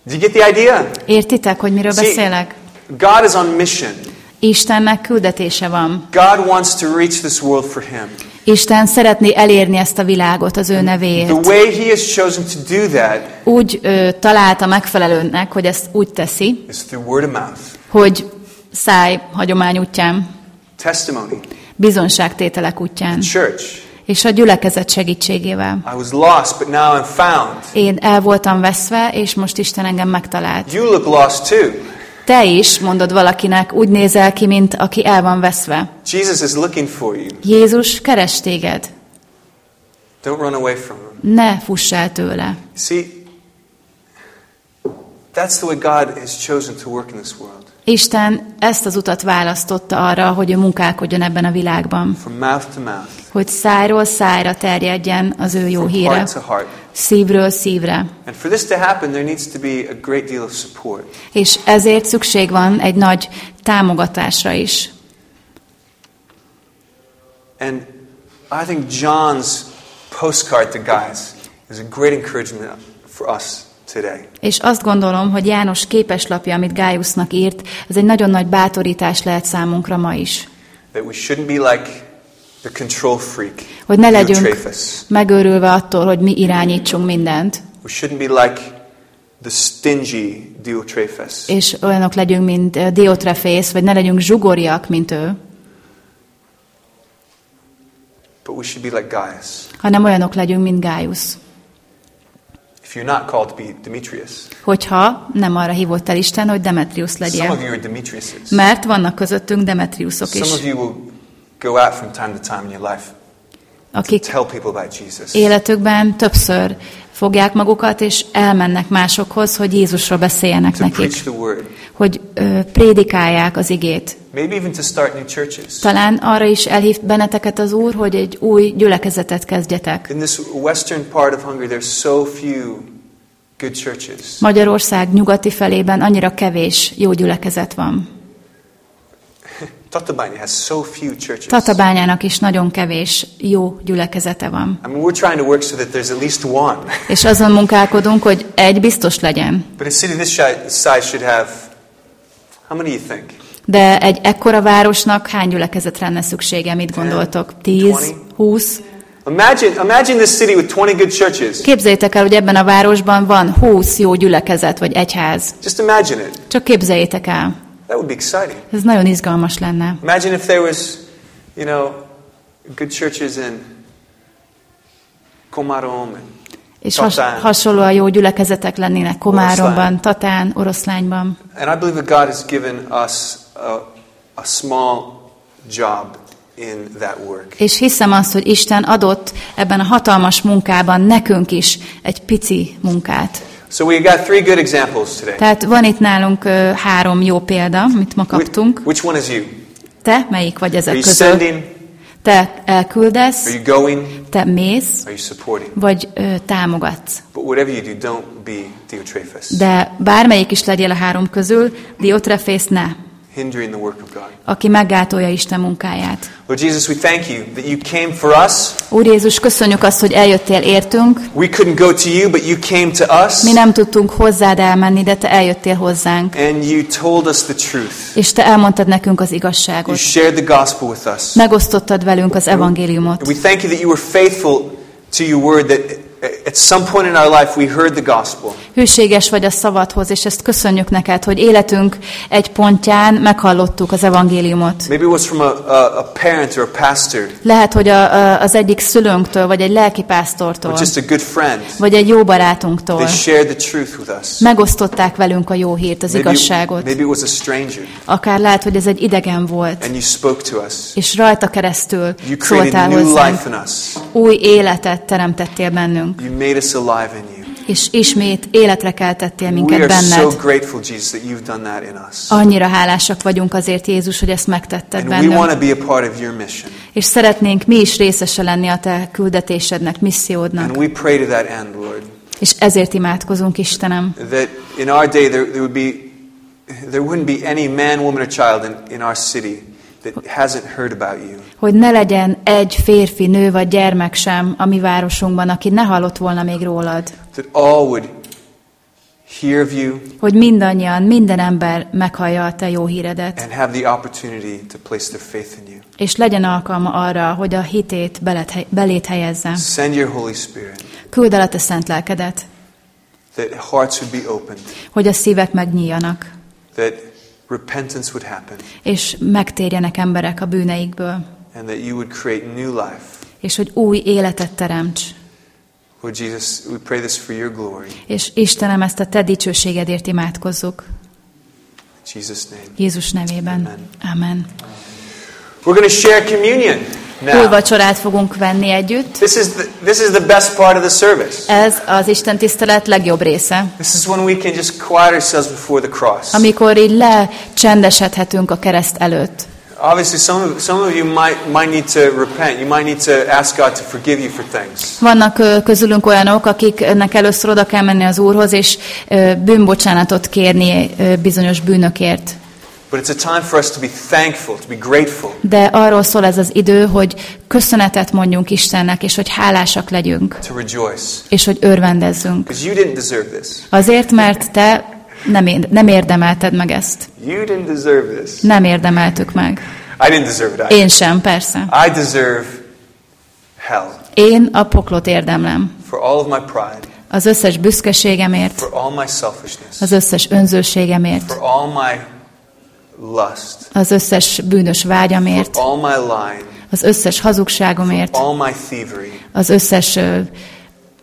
Did you get the idea? Értitek, hogy miről See- beszélek? God is on mission. Istennek küldetése van. God wants to reach this world for Him. Isten szeretné elérni ezt a világot az ő The nevéért. way He has to do that Úgy ö, találta megfelelőnek, hogy ezt úgy teszi, is word of mouth, hogy száj hagyomány útján, bizonságtételek útján. És a gyülekezet segítségével. I was lost, but now I'm found. Én el voltam veszve, és most Isten engem megtalált. You look lost too. Te is, mondod valakinek, úgy nézel ki, mint aki el van veszve. Jesus is looking for you. Jézus keres téged. Don't run away from Him. Ne fuss el tőle. See, that's the way God has chosen to work in this world. Isten ezt az utat választotta arra, hogy ő munkálkodjon ebben a világban. Hogy szájról szájra terjedjen az ő jó híre. Szívről szívre. És ezért szükség van egy nagy támogatásra is. And I think John's postcard to guys is a great encouragement for us today. És azt gondolom, hogy János képeslapja, amit Gájusznak írt, ez egy nagyon nagy bátorítás lehet számunkra ma is. That we shouldn't be like the control freak, Hogy ne legyünk Diotrephes. megőrülve attól, hogy mi irányítsunk mindent, We shouldn't be like the stingy Diotrephes. és olyanok legyünk, mint ö, Diotrefész, vagy ne legyünk zsugoriak, mint ő, But we should be like Gaius. hanem olyanok legyünk, mint Gájusz. If you're not called to be Demetrius, Hogyha nem arra hívott el Isten, hogy Demetrius some of you are Demetriuses. Mert vannak közöttünk Demetriusok Some is. of you will go out from time to time in your life. akik Tell people about Jesus. életükben többször fogják magukat, és elmennek másokhoz, hogy Jézusról beszéljenek nekik, hogy ö, prédikálják az igét. Talán arra is elhív benneteket az Úr, hogy egy új gyülekezetet kezdjetek. Magyarország nyugati felében annyira kevés jó gyülekezet van. Tatabánya has so few churches. Tatabányának is nagyon kevés jó gyülekezete van. I mean, we're trying to work so that there's at least one. És azon munkálkodunk, hogy egy biztos legyen. But a city this shi- size should have, how many do you think? De egy ekkora városnak hány gyülekezet lenne szüksége? Mit gondoltok? 10? 20? Imagine, imagine this city with 20 good churches. Képzeljétek el, hogy ebben a városban van 20 jó gyülekezet vagy egyház. Just imagine it. Csak képzeljétek el. That would be exciting. Ez nagyon izgalmas lenne. Imagine if there was, you know, good churches in Komarom and És has, hasonlóan jó gyülekezetek lennének Komáromban. Tatán, Oroszlányban. And I believe that God has given us a, a small job in that work. És hiszem azt, hogy Isten adott ebben a hatalmas munkában nekünk is egy pici munkát. So we got three good examples today. Tehát van itt nálunk ö, három jó példa, amit ma kaptunk. Which, one is you? Te melyik vagy Are ezek you közül? sending? Te Are elküldesz, you going? te mész, Are you supporting? vagy ö, támogatsz. But whatever you do, don't be Diotrephes, De bármelyik is legyél a három közül, Diotrefész ne, hindering the work of God. aki meggátolja Isten munkáját. Lord Jesus, we thank you that you came for us. Úr Jézus, köszönjük azt, hogy eljöttél értünk. We couldn't go to you, but you came to us. Mi nem tudtunk hozzád elmenni, de te eljöttél hozzánk. And you told us the truth. És te elmondtad nekünk az You igazságot. shared the gospel with us. Megosztottad velünk az evangéliumot. And we thank you that you were faithful to your word, that at some point in our life we heard the gospel. Hűséges vagy a szavadhoz, és ezt köszönjük neked, hogy életünk egy pontján meghallottuk az evangéliumot. Maybe it was from a, a, a parent or a pastor, Lehet, hogy a, a, az egyik szülőnktől, vagy egy lelkipásztortól, or just a good friend. vagy egy jó barátunktól They shared the truth with us. megosztották velünk a jó hírt, az Maybe, igazságot. maybe it was a stranger, Akár lehet, hogy ez egy idegen volt, and you spoke to us. és rajta keresztül You szóltál hozzánk. Új életet teremtettél bennünk, You made us alive in you. és ismét életre keltettél minket benned. Annyira hálásak vagyunk azért, Jézus, hogy ezt megtetted bennünk. És szeretnénk mi is részese lenni a te küldetésednek, missziódnak. És ezért imádkozunk, Istenem, that in our day there, there would be there wouldn't be any man, woman, or child in, in our city that hasn't heard about you. hogy ne legyen egy férfi, nő vagy gyermek sem a mi városunkban, aki ne hallott volna még rólad. That all would hear of you Hogy mindannyian, minden ember meghallja a te jó híredet, and have the opportunity to place their faith in you. és legyen alkalma arra, hogy a hitét belet, belét helyezze. Send your Holy Spirit Küld el a te szent lelkedet, that hearts would be opened, hogy a szívek megnyíljanak, that repentance would happen, és megtérjenek emberek a bűneikből, and that you would create new life. és hogy új életet teremts. Lord Jesus, we pray this for your glory. És Istenem, ezt a te dicsőségedért imádkozzuk. Jesus' name. Jézus nevében. Amen. Amen. We're going to share communion. Úrvacsorát fogunk venni együtt. This is the, this is the best part of the service. Ez az Isten tisztelet legjobb része, This is when we can just quiet ourselves before the cross. amikor így lecsendesedhetünk a kereszt előtt. Obviously, some of, some of you might, might need to repent. You might need to ask God to forgive you for things. Vannak közülünk olyanok, akiknek először oda kell menni az Úrhoz, és bűnbocsánatot kérni bizonyos bűnökért. But it's a time for us to be thankful, to be grateful. De arról szól ez az idő, hogy köszönetet mondjunk Istennek, és hogy hálásak legyünk, to rejoice. és hogy örvendezzünk. Because you didn't deserve this. Azért, mert te nem, nem érdemelted meg ezt. You didn't deserve this. Nem érdemeltük meg. I didn't deserve it. either. Én sem, persze. I deserve hell Én a poklot érdemlem. for all of my pride, Az összes büszkeségemért, for all my selfishness, az összes önzőségemért, for all my lust, az összes bűnös vágyamért, az összes hazugságomért, az összes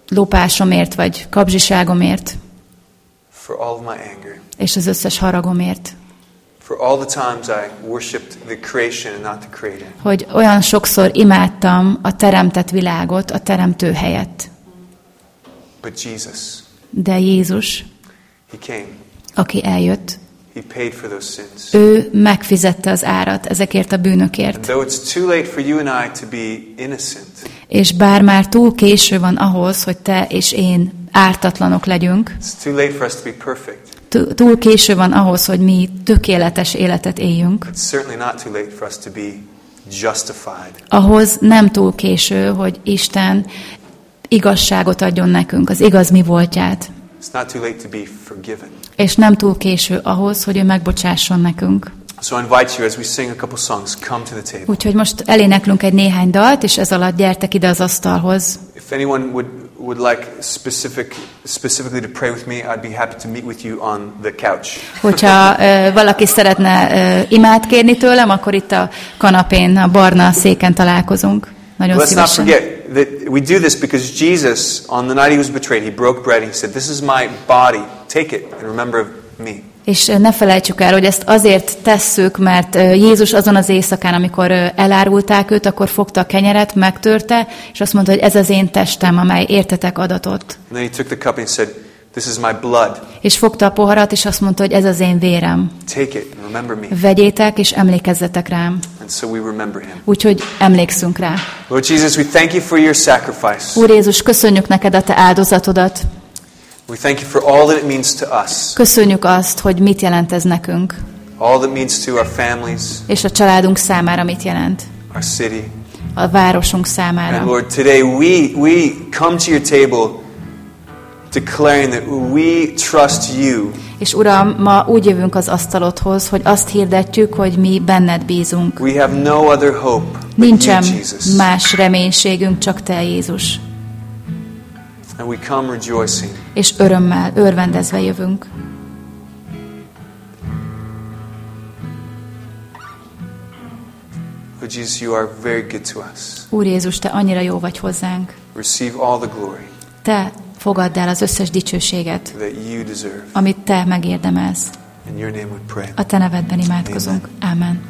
lopásomért vagy kapzsiságomért, és az összes haragomért, hogy olyan sokszor imádtam a teremtett világot a teremtő helyett. De Jézus, aki eljött, Ő megfizette az árat ezekért a bűnökért. És bár már túl késő van ahhoz, hogy te és én ártatlanok legyünk, túl késő van ahhoz, hogy mi tökéletes életet éljünk. Ahhoz nem túl késő, hogy Isten igazságot adjon nekünk, az igaz mi voltját. It's not too late to be forgiven. És nem túl késő ahhoz, hogy ő megbocsásson nekünk. So I invite you as we sing a couple songs, come to the table. Úgyhogy most eléneklünk egy néhány dalt, és ez alatt gyertek ide az asztalhoz. If anyone would, would like specific, specifically to pray with me, I'd be happy to meet with you on the couch. Hogyha ö, valaki szeretne ö, imát kérni tőlem, akkor itt a kanapén, a barna széken találkozunk. Nagyon Let's not szívesen. forget that we do this because Jesus, on the night he was betrayed, he broke bread and he said, This is my body. Take it and remember me. És ne felejtsük el, hogy ezt azért tesszük, mert Jézus azon az éjszakán, amikor elárulták őt, akkor fogta a kenyeret, megtörte, és azt mondta, hogy ez az én testem, amely értetek adatot. And then he took the cup and said, This is my blood. És fogta a poharat, és azt mondta, hogy ez az én vérem. Take it and remember me. Vegyétek, és emlékezzetek rám. And so we remember him. Úgyhogy emlékszünk rá. Lord Jesus, we thank you for your sacrifice. Úr Jézus, köszönjük neked a te áldozatodat. We thank you for all that it means to us, Köszönjük azt, hogy mit jelent ez nekünk, all that means to our families, és a családunk számára mit jelent, our city. a városunk And számára. Lord, today we, we come to your table declaring that we trust you. És Uram, ma úgy jövünk az asztalodhoz, hogy azt hirdetjük, hogy mi benned bízunk. We have no other hope but you, Nincsen Jesus. más reménységünk, csak Te, Jézus. And we come rejoicing. És örömmel, örvendezve jövünk. Lord Jesus, you are very good to us. Úr Jézus, Te annyira jó vagy hozzánk. Receive all the glory Te fogadd el az összes dicsőséget, amit Te megérdemelsz. A Te nevedben imádkozunk. Amen.